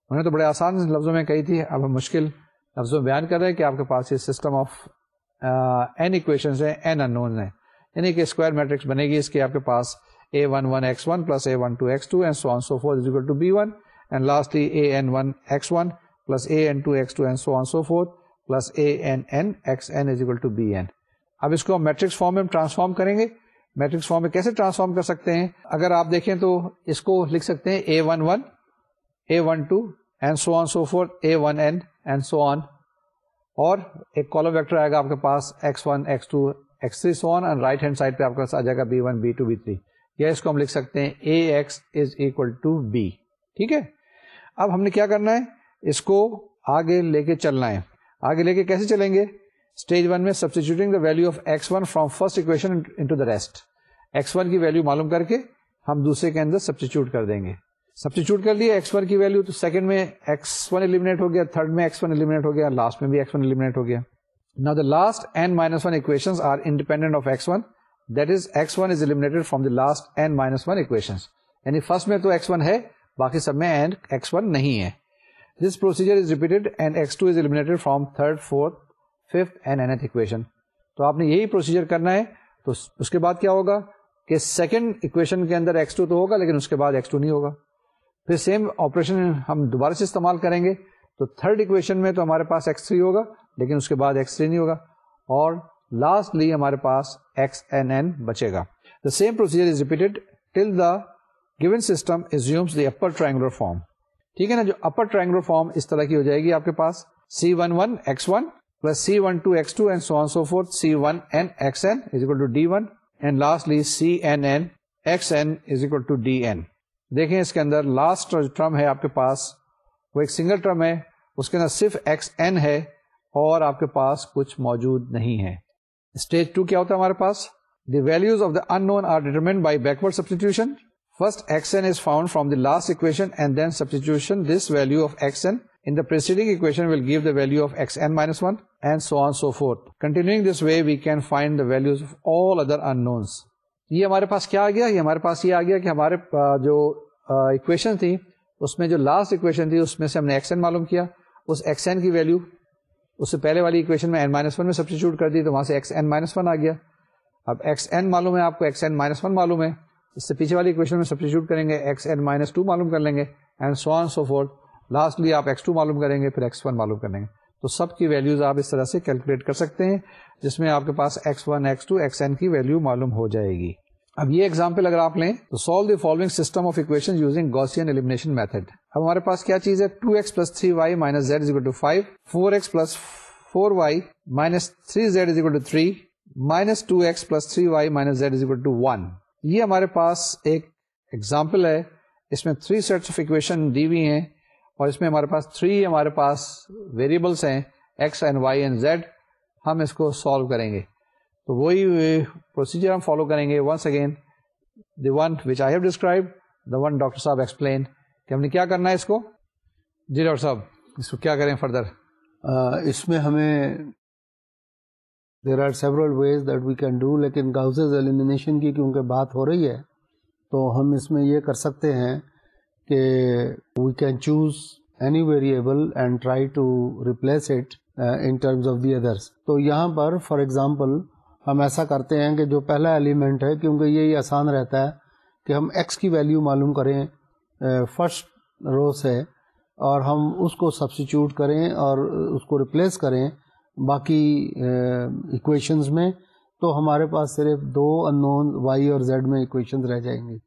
انہوں نے تو بڑے آسان لفظوں میں کہی تھی، اب ہم مشکل لفظوں میں بیان کر رہے ہیں کہ آپ کے پاس یہ سسٹم آف این اکویشن ہیں این ان نون ہیں۔ یعنی کہ اسکوائر میٹرکس بنے گی اس کے آپ کے پاس A one one X one plus A one two X two and so on so forth is equal to B one and lastly A N one X one plus A N two X two and so on so forth plus A N N X N is equal to B N اب اس کو ہم matrix form میں ہم transform کریں گے۔ Matrix form میں کیسے ٹرانسفارم کر سکتے ہیں؟ اگر آپ دیکھیں تو اس کو لکھ سکتے ہیں A one one A one two and so on so forth A one N and so on اور ایک کالم ویکٹر آئے گا آپ کے پاس X one X two X three so on and right hand side پہ آپ کے پاس آ جائے گا B one B two B three یا اس کو ہم لکھ سکتے ہیں A X is equal to B ٹھیک ہے؟ اب ہم نے کیا کرنا ہے؟ اس کو آگے لے کے چلنا ہے۔ آگے لے کے کیسے چلیں گے؟ اسٹیج ون میں substituting the value of X one from first equation the rest X one کی ویلو معلوم کر کے ہم دوسرے کے اندر سبسٹیچیوٹ کر دیں گے۔ سبسٹیچیوٹ کر لیا ایکس ون کی ویلو تو سیکنڈ میں ایکس ون ایلیمنیٹ ہو گیا تھرڈ میں ایکس ون ایلیمنیٹ ہو گیا لاسٹ میں بھی ایکس ون ایلیمنیٹ ہو گیا۔ نا the last N minus one equation are independent of X one that is X one is eliminated from the last N minus one equation یعنی first میں تو ایکس ون ہے، باقی سب میں اینڈ ایکس ون نہیں ہے۔ This procedure is repeated and X two is eliminated from third fourth fifth and N equation تو آپ نے یہی پروسیجر کرنا ہے، تو اس کے بعد کیا ہوگا؟ کہ سیکنڈ اکویشن کے اندر ایکس ٹو تو ہوگا، لیکن اس کے بعد ایکس ٹو نہیں ہوگا۔ پھر سیم آپریشن ہم دوبارہ سے استعمال کریں گے۔ تو تھرڈ اکویشن میں تو ہمارے پاس ایکس تھری ہوگا، لیکن اس کے بعد ایکس تھری نہیں ہوگا۔ اور لاسٹلی ہمارے پاس ایکس این این بچے گا۔ The same procedure is repeated till the given system assumes the upper triangular form ٹھیک ہے نا جو اپر ٹرائنگولر فارم اس طرح کی ہو جائے گی آپ کے پاس C one one X one plus C one two X two and so on so forth C one N X N is equal to D one and lastly C N N X N is equal to D N دیکھیں اس کے اندر last term ہے آپ کے پاس، وہ ایک single term ہے. اس کے اندر صرف ایکس این ہے اور آپ کے پاس کچھ موجود نہیں ہے. اسٹیج ٹو کیا ہوتا ہے ہمارے پاس? The values of the unknown are determined by backward substitution first X N is found from the last equation and then substitution this value of X N In the preceding equation, we'll give the value of xn minus 1 and so on so forth. Continuing this way, we can find the values of all other unknowns. یہ ہمارے پاس کیا آ گیا یہ ہمارے پاس یہ آ گیا کہ ہمارے جو اکویشن تھی اس میں جو لاسٹ اکویشن تھی اس میں سے ہم نے ایکس این معلوم کیا اس ایکس این کی ویلو اس سے پہلے والی اکویشن میں این مائنس ون میں سبسٹیچیوٹ کر دی تو وہاں سے ایکس این مائنس ون آ گیا اب ایکس این معلوم ہے آپ کو ایکس این مائنس ون معلوم ہے اس سے پیچھے والی اکویشن میں سبسٹیچیوٹ کریں گے ایکس این مائنس ٹو معلوم کر لیں گے and so on so forth lastly آپ ایکس ٹو معلوم کریں گے، پھر ایکس ون معلوم کر لیں گے. تو سب کی ویلوز آپ اس طرح سے کیلکولیٹ کر سکتے ہیں جس میں آپ کے پاس X one X two X N کی ویلو معلوم ہو جائے گی. اب یہ ایگزامپل اگر آپ لیں تو solve the following system of equation using Gaussian elimination method اب ہمارے پاس کیا چیز ہے؟ Two X plus three Y minus Z is to five four X plus four Y minus three Z is to three minus two X plus three Y minus Z is to one یہ ہمارے پاس ایک example ہے۔ اس میں three sets of equation دی ہوئی ہیں اور اس میں ہمارے پاس تھری ہمارے پاس ویریبلس ہیں X and Y and Z ہم اس کو سالو کریں گے۔ تو وہی پروسیجر ہم فالو کریں گے۔ Once again the one which I have describe the one doctor صاحب ایکسپلین کہ ہم نے کیا کرنا ہے اس کو؟ جی ڈاکٹر صاحب، اس کو کیا کریں فردر اس میں ہمیں there are several ways that we can do لیکن گاؤزز ایلیمینیشن کی کیونکہ بات ہو رہی ہے، تو ہم اس میں یہ کر سکتے ہیں کہ we can choose any variable and try to replace it in terms of the others تو یہاں پر فار ایگزامپل ہم ایسا کرتے ہیں کہ جو پہلا ایلیمنٹ ہے، کیونکہ یہی آسان رہتا ہے کہ ہم ایکس کی ویلیو معلوم کریں uh, فرسٹ رو سے اور ہم اس کو سبسٹیچیوٹ کریں اور اس کو ریپلیس کریں۔ باقی ایکویشنز میں، تو ہمارے پاس صرف دو ان نون وائی اور زیڈ میں ایکویشنز رہ جائیں گی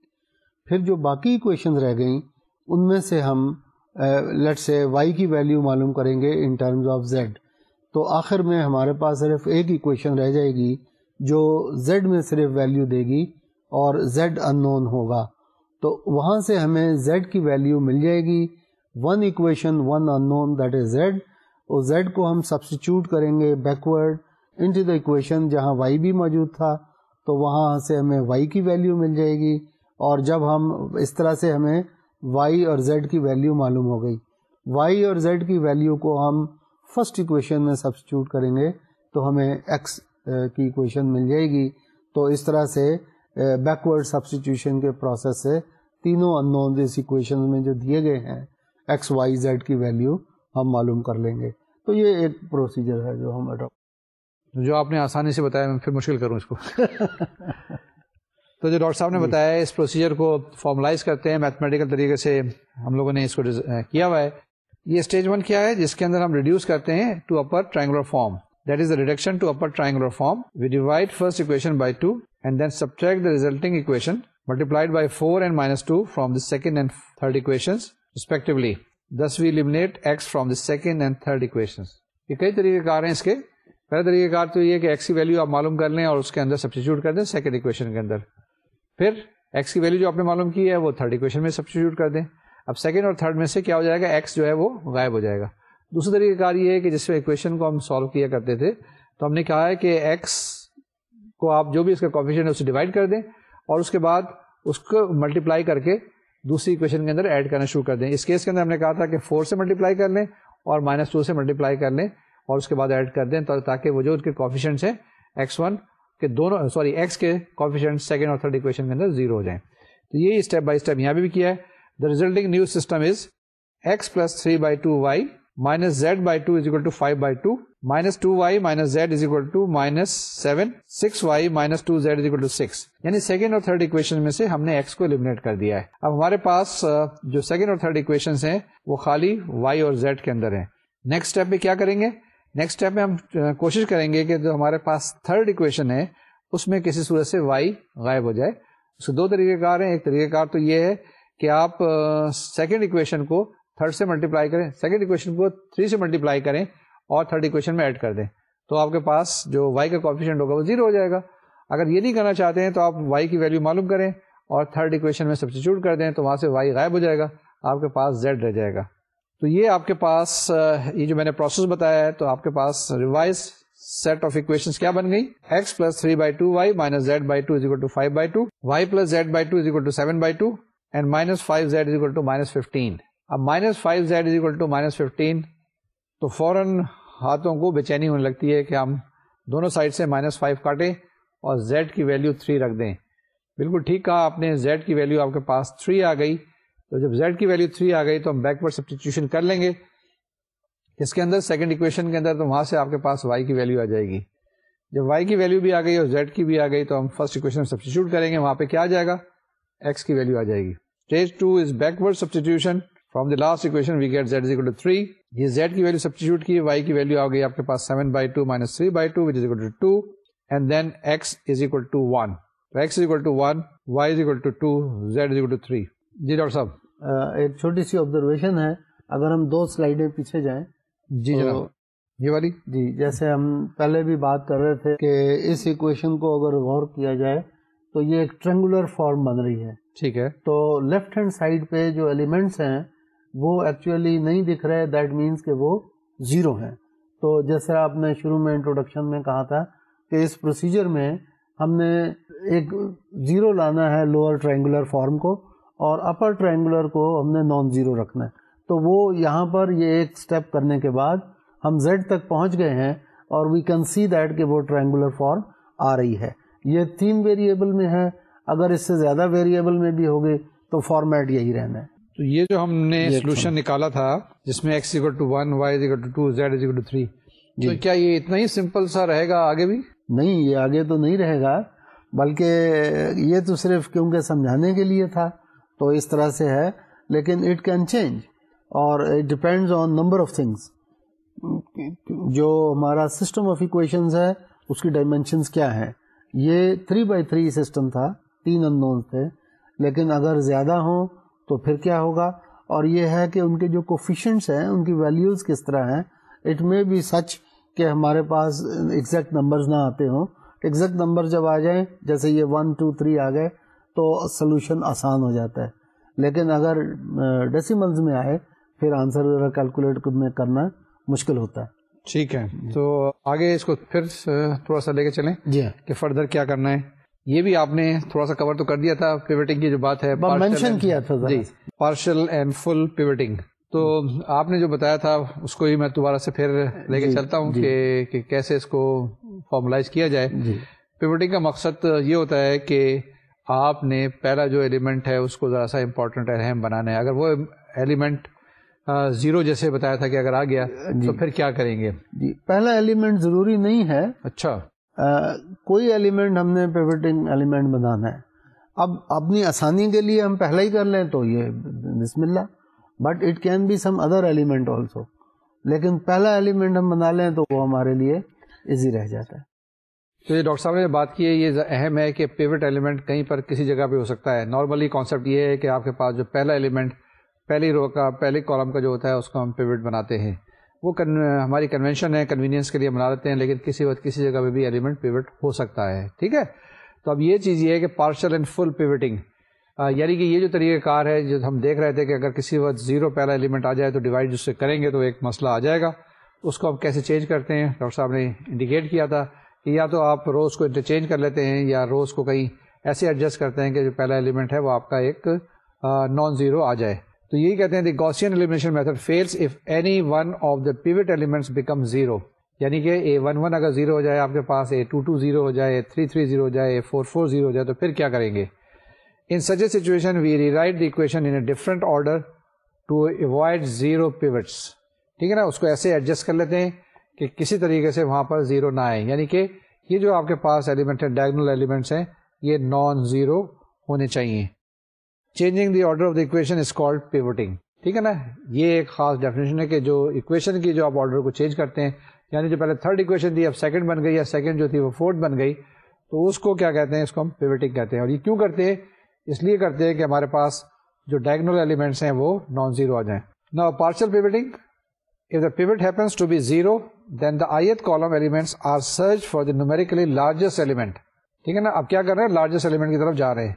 پھر جو باقی ایکویشنز رہ گئیں، ان میں سے ہم لیٹ سے وائی کی ویلیو معلوم کریں گے ان ٹرمز آف زیڈ تو آخر میں ہمارے پاس صرف ایک ایکویشن رہ جائے گی جو زیڈ میں صرف ویلیو دے گی اور زیڈ ان نون ہوگا۔ تو وہاں سے ہمیں زیڈ کی ویلیو مل جائے گی۔ One equation one unknown that is Z اور زیڈ کو ہم سبسٹیچیوٹ کریں گے backward into the equation جہاں وائی بھی موجود تھا، تو وہاں سے ہمیں وائی کی ویلیو مل جائے گی اور جب ہم اس طرح سے ہمیں وائی اور زیڈ کی ویلیو معلوم ہو گئی۔ وائی اور زیڈ کی ویلیو کو ہم فرسٹ اکویشن میں سبسٹیوٹ کریں گے تو ہمیں ایکس کی اکویشن مل جائے گی۔ تو اس طرح سے بیکورڈ سبسٹیٹیوشن کے پروسیس سے تینوں ان نون اس اکویشن میں جو دیے گئے ہیں، ایکس، وائی، زیڈ کی ویلیو ہم معلوم کر لیں گے۔ تو یہ ایک پروسیجر ہے جو ہم اڈاپٹ جو آپ نے آسانی سے بتایا میں پھر مشکل کروں اس کو۔ تو جو ڈاکٹر صاحب نے جی۔ بتایا اس پروسیجر کو فارملائز کرتے ہیں میتھمیٹیکل طریقے سے ہم لوگوں نے اس کو کیا ہوا ہے۔ یہ اسٹیج ون کیا ہے؟ جس کے اندر ہم ریڈیوس کرتے ہیں to upper triangular form that is the reduction to upper triangular form we divide first equation by two and then subtract the resulting equation multiplied by four and minus two from the second and third equation respectively this we eliminate X from the second and third equations. یہ کئی طریقے کار ہیں اس کے؟ پہلا طریقہ کار تو یہ کہ ایکس کی ویلو آپ معلوم کر لیں اور اس کے اندر سبسٹیچیوٹ کر دیں سیکنڈ اکویشن کے اندر۔ پھر ایکس کی ویلو جو آپ نے معلوم کی ہے وہ تھرڈ اکویشن میں سبسٹیچیوٹ کر دیں۔ اب سیکنڈ اور تھرڈ میں سے کیا ہو جائے گا؟ ایکس جو ہے وہ غائب ہو جائے گا۔ دوسرا طریقہ کار یہ ہے کہ جس اکویشن کو ہم سالو کیا کرتے تھے، تو ہم نے کہا ہے کہ ایکس کو آپ جو بھی اس کا کافیشن ہے، اسے ڈیوائڈ کر دیں اور اس کے بعد اس کو ملٹیپلائی کر کے دوسری اکویشن کے اندر ایڈ کرنا شروع کر دیں۔ اس کیس کے اندر ہم نے کہا تھا کہ فور سے ملٹیپلائی کر لیں اور مائنس ٹو سے ملٹیپلائی کر لیں اور اس کے بعد ایڈ کر دیں تاکہ وہ جو اس کے کوفیشنٹس ہیں ایکس ون کے دونوں سوری ایکس کے کوفیشنٹ سیکنڈ اور تھرڈ اکویشن کے اندر زیرو ہو جائیں۔ تو یہ اسٹیپ بائی اسٹیپ یہاں بھی کیا ہے۔ The resulting new system is X plus three by two Y minus Z by two is equal to five by two minus two Y minus Z is equal to minus seven six Y minus two Z is equal to six یعنی second اور third equation میں سے ہم نے x کو eliminate کر دیا ہے۔ اب ہمارے پاس جو سیکنڈ اور تھرڈ اکویشن ہیں، وہ خالی وائی اور زیڈ کے اندر ہیں۔ نیکسٹ اسٹیپ میں کیا کریں گے؟ نیکسٹ اسٹیپ میں ہم کوشش کریں گے کہ جو ہمارے پاس تھرڈ اکویشن ہے، اس میں کسی صورت سے وائی غائب ہو جائے۔ اس کے دو طریقہ کار ہیں۔ ایک طریقہ کار تو یہ ہے کہ آپ سیکنڈ اکویشن کو تھرڈ سے ملٹیپلائی کریں۔ سیکنڈ اکویشن کو تھری سے ملٹیپلائی کریں۔ اور تھرڈ اکویشن میں ایڈ کر دیں۔ تو آپ کے پاس جو وائی کا کوفیشنٹ ہوگا وہ زیرو ہو جائے گا۔ اگر یہ نہیں کرنا چاہتے ہیں تو آپ وائی کی ویلو معلوم کریں اور تھرڈ اکویشن میں سبسٹیچیوٹ کر دیں تو وہاں سے وائی غائب ہو جائے گا۔ آپ کے پاس زیڈ رہ جائے گا۔ تو یہ آپ کے پاس یہ جو میں نے پروسیس بتایا ہے، تو آپ کے پاس ریوائز سیٹ آف اکویشن کیا بن گئی؟ X plus three by two Y minus Z by two to five by two Y plus Z by two to seven by two and minus five Z is to minus fifteen اب minus five Z is equal to minus fifteen تو فوراً ہاتھوں کو بے چینی ہونے لگتی ہے کہ ہم دونوں سائڈ سے مائنس فائیو کاٹیں اور زیڈ کی ویلو تھری رکھ دیں۔ بالکل ٹھیک کہا آپ نے زیڈ کی ویلو آپ کے پاس تھری آ گئی۔ تو جب زیڈ کی ویلو تھری آ گئی تو ہم بیکورڈ سبسٹیٹیوشن کر لیں گے۔ اس کے اندر سیکنڈ اکویشن کے اندر تو وہاں سے آپ کے پاس وائی کی ویلو آ جائے گی۔ جب وائی کی ویلو بھی آ گئی اور زیڈ کی بھی آ گئی تو ہم فرسٹ اکویشن سبسٹیچیوٹ کریں گے۔ وہاں پہ کیا آ جائے گا؟ ایکس کی ویلو آ جائے گی۔ Stage two is backward substitution from the last equation we get Z to three یہ زیڈ کی ویلو سبسٹیچیوٹ کی وائی کی ویلو آ گئی آپ کے پاس seven by two minus three by two which is equal to two and then X is equal to one X is equal to one Y is equal to two Z is equal to three G doctor صاحب ایک چھوٹی سی observation ہے اگر ہم دو سلائڈیں پیچھے جائیں جی جناب یہ والی جی جیسے ہم پہلے بھی بات کر رہے تھے کہ اس ایکویشن کو اگر غور کیا جائے تو یہ ایک ٹرینگولر فارم بن رہی ہے ٹھیک ہے تو لیفٹ ہینڈ سائڈ پہ جو ایلیمنٹس ہیں وہ ایکچولی نہیں دکھ رہے دیٹ مینس کہ وہ زیرو ہیں۔ تو جیسے آپ نے شروع میں انٹروڈکشن میں کہا تھا کہ اس پروسیجر میں ہم نے ایک زیرو لانا ہے لوور ٹرائنگولر فارم کو اور اپر ٹرائنگولر کو ہم نے نان زیرو رکھنا ہے۔ تو وہ یہاں پر یہ ایک سٹیپ کرنے کے بعد ہم زیڈ تک پہنچ گئے ہیں اور وی کین سی دیٹ کہ وہ ٹرائنگولر فارم آ رہی ہے۔ یہ تین ویریبل میں ہے۔ اگر اس سے زیادہ ویریبل میں بھی ہوگی تو فارمیٹ یہی رہنا ہے۔ تو یہ جو ہم نے سولوشن نکالا تھا جس میں X to one Y to two Z to three تو کیا یہ اتنا ہی سمپل سا رہے گا آگے بھی؟ نہیں یہ آگے تو نہیں رہے گا بلکہ یہ تو صرف کیونکہ سمجھانے کے لیے تھا تو اس طرح سے ہے لیکن اٹ کین چینج اور it depends on number of things جو ہمارا سسٹم آف اکویشنز ہے اس کی ڈائمینشنس کیا ہے یہ تھری بائی تھری سسٹم تھا تین ان تھے لیکن اگر زیادہ ہوں تو پھر کیا ہوگا؟ اور یہ ہے کہ ان کے جو کوفیشنٹس ہیں ان کی ویلیوز کس طرح ہیں؟ اٹ مے بی سچ کہ ہمارے پاس ایگزیکٹ نمبرز نہ آتے ہوں۔ ایگزیکٹ نمبر جب آ جائیں جیسے یہ ون ٹو تھری آ گئے تو سلوشن آسان ہو جاتا ہے۔ لیکن اگر ڈیسیملز میں آئے پھر آنسر کیلکولیٹ میں کرنا مشکل ہوتا ہے۔ ٹھیک ہے۔ تو آگے اس کو پھر تھوڑا سا لے کے چلیں۔ جی کہ فردر کیا کرنا ہے۔ یہ بھی آپ نے تھوڑا سا کور تو کر دیا تھا پیوٹنگ کی جو بات ہے مینشن کیا تھا جی پارشل اینڈ فل پیوٹنگ تو آپ نے جو بتایا تھا اس کو ہی میں دوبارہ سے پھر لے کے جی، چلتا ہوں جی۔ کہ کیسے اس کو فارملائز کیا جائے۔ پیوٹنگ جی۔ کا مقصد یہ ہوتا ہے کہ آپ نے پہلا جو ایلیمنٹ ہے اس کو ذرا سا امپورٹنٹ اہم بنانا ہے۔ اگر وہ ایلیمنٹ زیرو جیسے بتایا تھا کہ اگر آ گیا تو پھر کیا کریں گے؟ پہلا ایلیمنٹ ضروری نہیں ہے۔ اچھا۔ کوئی ایلیمنٹ ہم نے پیوٹنگ ایلیمنٹ بنانا ہے۔ اب اپنی آسانی کے لیے ہم پہلا ہی کر لیں تو یہ بسم اللہ but it can be some other element also لیکن پہلا ایلیمنٹ ہم بنا لیں تو وہ ہمارے لیے ایزی رہ جاتا ہے۔ تو یہ ڈاکٹر صاحب نے بات کی ہے، یہ اہم ہے کہ پیوٹ ایلیمنٹ کہیں پر کسی جگہ پہ ہو سکتا ہے۔ نارملی کانسیپٹ یہ ہے کہ آپ کے پاس جو پہلا ایلیمنٹ پہلی رو کا، پہلی کالم کا جو ہوتا ہے، اس کو ہم پیوٹ بناتے ہیں۔ وہ ہماری کنونشن ہے کنوینئنس کے لیے بنا لیتے ہیں، لیکن کسی وقت کسی جگہ پہ بھی ایلیمنٹ پیوٹ ہو سکتا ہے، ٹھیک ہے؟ تو اب یہ چیز یہ ہے کہ پارشل اینڈ فل پیوٹنگ یعنی کہ یہ جو طریقہ کار ہے، جو ہم دیکھ رہے تھے کہ اگر کسی وقت زیرو پہلا ایلیمنٹ آ جائے تو ڈیوائڈ جس سے کریں گے تو ایک مسئلہ آ جائے گا۔ اس کو ہم کیسے چینج کرتے ہیں؟ ڈاکٹر صاحب نے انڈیکیٹ کیا تھا کہ یا تو آپ روز کو انٹرچینج کر لیتے ہیں یا روز کو کہیں ایسے ایڈجسٹ کرتے ہیں کہ جو پہلا ایلیمنٹ ہے وہ آپ کا ایک نان زیرو آ جائے۔ تو یہی کہتے ہیں the Gaussian elimination method fails if any one of the pivot elements become zero یعنی کہ اے ون ون اگر زیرو ہو جائے آپ کے پاس اے ٹو ٹو زیرو ہو جائے تھری تھری زیرو ہو جائے فور فور زیرو ہو جائے، تو پھر کیا کریں گے؟ In such a situation we rewrite the equation in a different order to avoid zero pivots ٹھیک ہے نا؟ اس کو ایسے ایڈجسٹ کر لیتے ہیں کہ کسی طریقے سے وہاں پر زیرو نہ آئے۔ یعنی کہ یہ جو آپ کے پاس ایلیمنٹ ہے ڈائگنل ایلیمنٹس ہیں، یہ نان زیرو ہونے چاہیے۔ Changing the order of the equation is called pivoting ٹھیک ہے نا؟ یہ ایک خاص ڈیفینیشن ہے کہ جو اکویشن کی جو آپ آرڈر کو چینج کرتے ہیں یعنی جو پہلے تھرڈ اکویشن تھی اب سیکنڈ بن گئی یا سیکنڈ جو تھی وہ فورتھ بن گئی، تو اس کو کیا کہتے ہیں؟ اس کو ہم پیوٹنگ کہتے ہیں۔ اور یہ کیوں کرتے ہیں؟ اس لیے کرتے ہیں کہ ہمارے پاس جو ڈائگنل ایلیمنٹس ہیں وہ نان زیرو آ جائیں۔ نا partial pivoting if the pivot happens to be zero then the I th column elements are search for the numerically largest element ٹھیک ہے نا؟ اب کیا کر رہے ہیں؟ لارجسٹ ایلیمنٹ کی طرف جا رہے ہیں۔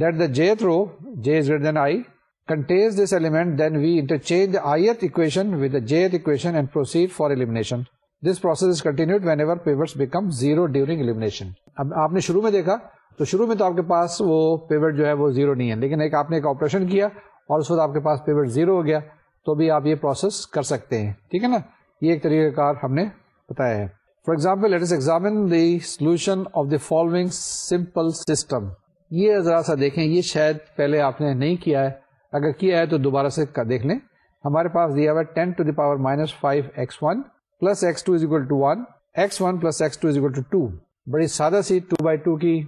Let the J row J is greater than I contains this element then we interchange the ith equation with the jth equation and proceed for elimination. This process is continued whenever pivots become zero during elimination. اب آپ نے شروع میں دیکھا تو شروع میں تو آپ کے پاس وہ پیوٹ جو ہے وہ زیرو نہیں ہے لیکن ایک آپ نے ایک آپریشن کیا اور اس وقت آپ کے پاس پیوٹ زیرو ہو گیا تو بھی آپ یہ پروسیس کر سکتے ہیں ٹھیک ہے نا یہ ایک طریقہ کار ہم نے بتایا ہے for example let us examine the solution of the following simple system یہ ذرا سا دیکھیں، یہ شاید پہلے آپ نے نہیں کیا ہے۔ اگر کیا ہے تو دوبارہ سے دیکھ لیں۔ ہمارے پاس دیا ہوا ہے ten to the power minus five x one plus x two is equal to one x one plus x two is equal to two بڑی سادہ سی ٹو بائی ٹو کی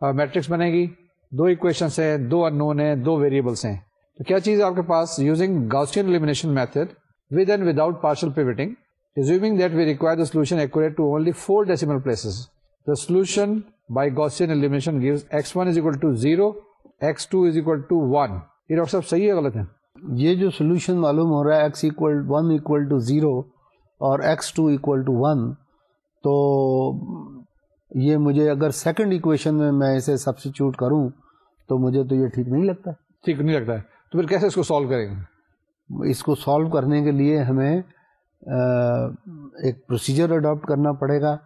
میٹرکس بنے گی۔ دو اکویشنس ہیں، دو ان نون ہیں، دو variables ہیں۔ تو کیا چیز آپ کے پاس؟ Using Gaussian elimination method with and without partial pivoting assuming that we require the solution accurate to only four decimal places. The solution by Gaussian elimination gives x1 is equal to 0, x2 is equal to 1. یہ doctor صاحب صحیح ہے غلط ہے؟ یہ جو solution معلوم ہو رہا ہے x equal one equal to zero اور x two equal to one تو یہ مجھے اگر سیکنڈ اکویشن میں میں اسے سبسٹیچیوٹ کروں تو مجھے تو یہ ٹھیک نہیں لگتا۔ ٹھیک نہیں لگتا ہے۔ تو پھر کیسے اس کو سالو کریں گے؟ اس کو سالو کرنے کے لیے ہمیں ایک پروسیجر اڈاپٹ کرنا پڑے گا۔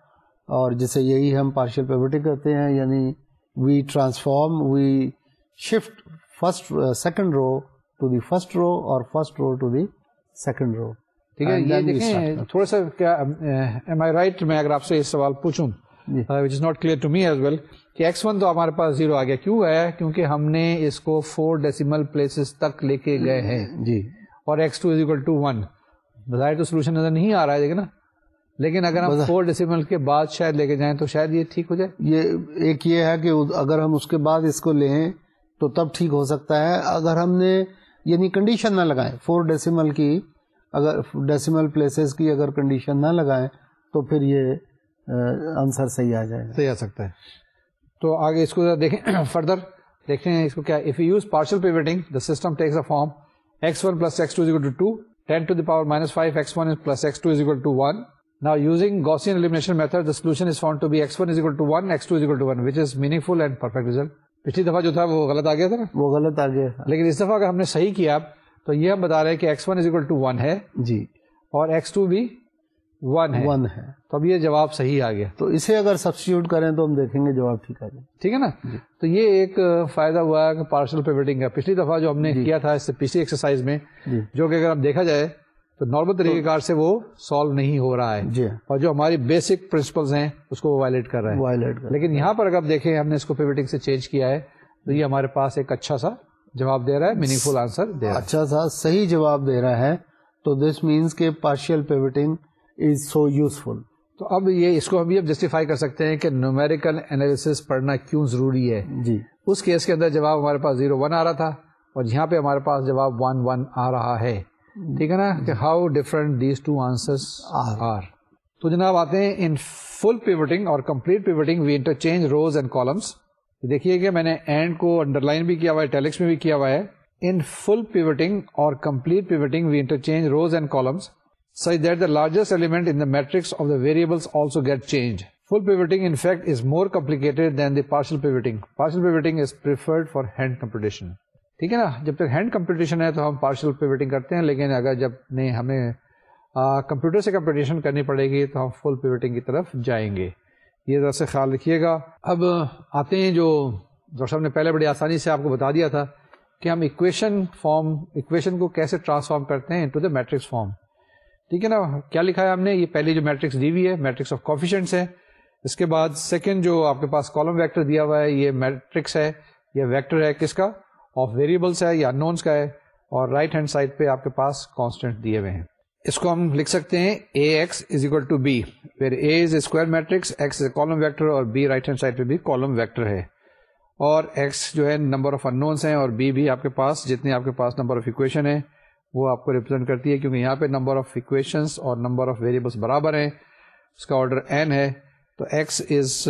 اور جسے یہی ہم پارشل پیوٹنگ کرتے ہیں یعنی we transform we shift first second row to the first row اور first row to the second row ٹھیک ہے یہ دیکھیں تھوڑا سا کیا ایم آئی رائٹ میں اگر آپ سے یہ سوال پوچھوں which is not clear to me as well کہ ایکس ون تو ہمارے پاس زیرو آ گیا کیوں ہے؟ کیونکہ ہم نے اس کو فور ڈیسیمل پلیسز تک لے کے گئے ہیں۔ جی۔ اور x two is equal to one بظاہر تو سولوشن نظر نہیں آ رہا ہے نا۔ لیکن اگر ہم فور ڈیسیمل کے بعد شاید لے کے جائیں تو شاید یہ ٹھیک ہو جائے۔ یہ ایک یہ ہے کہ اگر ہم اس کے بعد اس کو لیں تو تب ٹھیک ہو سکتا ہے۔ اگر ہم نے یعنی کنڈیشن نہ لگائیں فور ڈیسیمل کی اگر ڈیسیمل پلیسز کی اگر کنڈیشن نہ لگائیں تو پھر یہ آنسر صحیح آ جائے صحیح آ سکتا ہے۔ تو آگے اس کو دیکھیں۔ فردر دیکھیں اس کو کیا۔ If you use partial pivoting the system takes a form x one plus x two two two 10 to the power minus 5 x1 is plus x2 is equal to 1. Now using Gaussian elimination method, the solution is found to be x1 is equal to 1, x2 is equal to 1, which is meaningful and perfect result. پچھلی دفعہ جو تھا وہ غلط آ گیا تھا نا وہ غلط آ گیا لیکن اس دفعہ اگر ہم نے صحیح کیا تو یہ ہم بتا رہے ہیں کہ x one is equal to one ہے جی اور ایکس ٹو بھی ون ہے ون ہے تو اب یہ جواب صحیح آ گیا تو اسے اگر سبسٹیوٹ کریں تو ہم دیکھیں گے جواب ٹھیک آ جائے ٹھیک ہے نا تو یہ ایک فائدہ ہوا ہے کہ پارشل پیوٹنگ کا پچھلی دفعہ جو ہم نے کیا تھا اس سے پچھلی ایکسرسائز میں جو کہ اگر اب دیکھا جائے تو نارمل طریقہ کار سے وہ سالو نہیں ہو رہا ہے۔ جی۔ اور جو ہماری بیسک پرنسپلز ہیں اس کو وہ وائلیٹ کر ہیں وائلیٹ لیکن یہاں پر اگر آپ دیکھیں ہم نے اس کو پیوٹنگ سے چینج کیا ہے تو یہ ہمارے پاس ایک اچھا سا جواب دے رہا ہے میننگ فل آنسر دے رہا ہے۔ اچھا سا صحیح جواب دے رہا ہے۔ تو دس مینس کہ partial pivoting is so useful تو اب یہ اس کو ہم یہ جسٹیفائی کر سکتے ہیں کہ نومیریکل انالیس پڑھنا کیوں ضروری ہے۔ جی۔ اس کیس کے اندر جواب ہمارے پاس زیرو ون آ رہا تھا اور یہاں پہ ہمارے پاس جواب ون ون آ رہا ہے۔ ٹھیک ہے نا کہ how different these two answer are. تو جناب آتے ہیں ان فل پیوٹنگ اور complete pivoting we interchange rows and columns دیکھیے کہ میں نے اینڈ کو انڈر لائن بھی کیا ہوا ہے ٹیلکس میں بھی کیا ہوا ہے۔ ان فل پیوٹنگ اور complete pivoting we interchange rows and columns such that the largest element in the matrix of the variables also get change full pivoting in fact is more complicated than the partial pivoting partial pivoting is preferred for hand computation ٹھیک ہے نا؟ جب تک hand competition ہے تو ہم partial pivoting کرتے ہیں، لیکن اگر جب نہیں، ہمیں کمپیوٹر سے کمپٹیشن کرنی پڑے گی تو ہم فل پیوٹنگ کی طرف جائیں گے۔ یہ ذرا سے خیال رکھیے گا۔ اب آتے ہیں جو ڈاکٹر صاحب نے پہلے بڑی آسانی سے آپ کو بتا دیا تھا کہ ہم اکویشن فارم اکویشن کو کیسے ٹرانسفارم کرتے ہیں ٹو دا میٹرکس فارم ٹھیک ہے نا؟ کیا لکھا ہے ہم نے؟ یہ پہلی جو میٹرکس دی ہوئی ہے میٹرکس آف کوفیشنٹس ہے۔ اس کے بعد سیکنڈ جو آپ کے پاس کالم ویکٹر دیا ہوا ہے، یہ میٹرکس ہے، یہ ویکٹر ہے کس کا؟ آف ویریبلس ہے یا نونس کا ہے، اور رائٹ ہینڈ سائڈ پہ آپ کے پاس کانسٹینٹ دیے ہوئے ہیں۔ اس کو ہم لکھ سکتے ہیں A x is equal to b where A is square matrix x is column vector اور بی رائٹ ہینڈ سائڈ پہ بھی کالم ویکٹر ہے۔ اور ایکس جو ہے نمبر آف انونس ہیں، اور بی بھی آپ کے پاس، جتنے آپ کے پاس نمبر آف اکویشن ہے وہ آپ کو ریپرزینٹ کرتی ہے، کیونکہ یہاں پہ نمبر آف اکویشنس اور نمبر آف ویریبلس برابر ہیں۔ اس کا آرڈر این ہے۔ تو ایکس از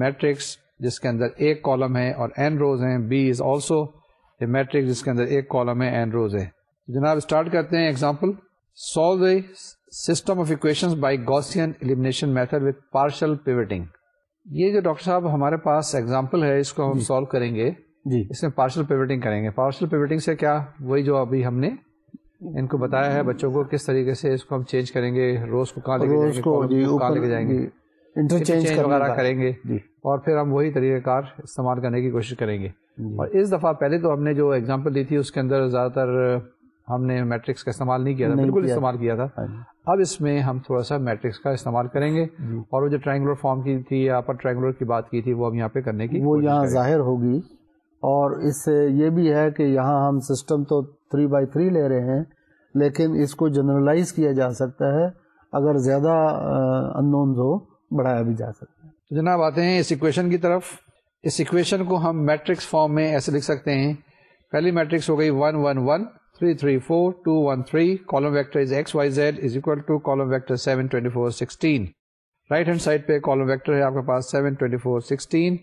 میٹرکس جس کے اندر ایک کالم ہے اور این روز ہیں بی از آلسو میٹرک جس کے اندر ایک کالم ہے اینڈ روز ہے۔ جناب اسٹارٹ کرتے ہیں example solve a system of equation by Gaussian elimination method with partial pivoting یہ جو ڈاکٹر صاحب ہمارے پاس ایگزامپل ہے اس کو ہم سالو کریں گے۔ جی۔ اس میں پارشل پیوٹنگ کریں گے۔ پارشل پیوٹنگ سے کیا؟ وہی جو ابھی ہم نے ان کو بتایا ہے بچوں کو کس طریقے سے اس کو ہم چینج کریں گے؟ روز کو کہاں لے کے جائیں گے؟ انٹرچینج وغیرہ کریں گے۔ جی۔ اور پھر ہم وہی طریقہ کار استعمال کرنے کی کوشش کریں گے۔ اور اس دفعہ پہلے تو ہم نے جو ایگزامپل دی تھی اس کے اندر زیادہ تر ہم نے میٹرکس کا استعمال نہیں کیا تھا بالکل استعمال کیا تھا۔ اب اس میں ہم تھوڑا سا میٹرکس کا استعمال کریں گے۔ اور وہ جو ٹرائنگولر فارم کی تھی یا اپر ٹرائنگولر کی بات کی تھی وہ ہم یہاں پہ کرنے کی وہ یہاں ظاہر ہوگی۔ اور اس سے یہ بھی ہے کہ یہاں ہم سسٹم تو تھری بائی تھری لے رہے ہیں لیکن اس کو جنرلائز کیا جا سکتا ہے۔ اگر زیادہ انونز ہو بڑھایا بھی جا سکتا ہے۔ تو جناب آتے ہیں اس ایکویشن کی طرف۔ اس ایکویشن کو ہم میٹرکس فارم میں ایسے لکھ سکتے ہیں۔ پہلی میٹرکس ہو گئی one one one three three four two one three column vector is x y z is equal to column vector seven twenty four sixteen right hand side پہ کالم ویکٹر ہے آپ کے پاس سیون ٹوینٹی فور سکسٹین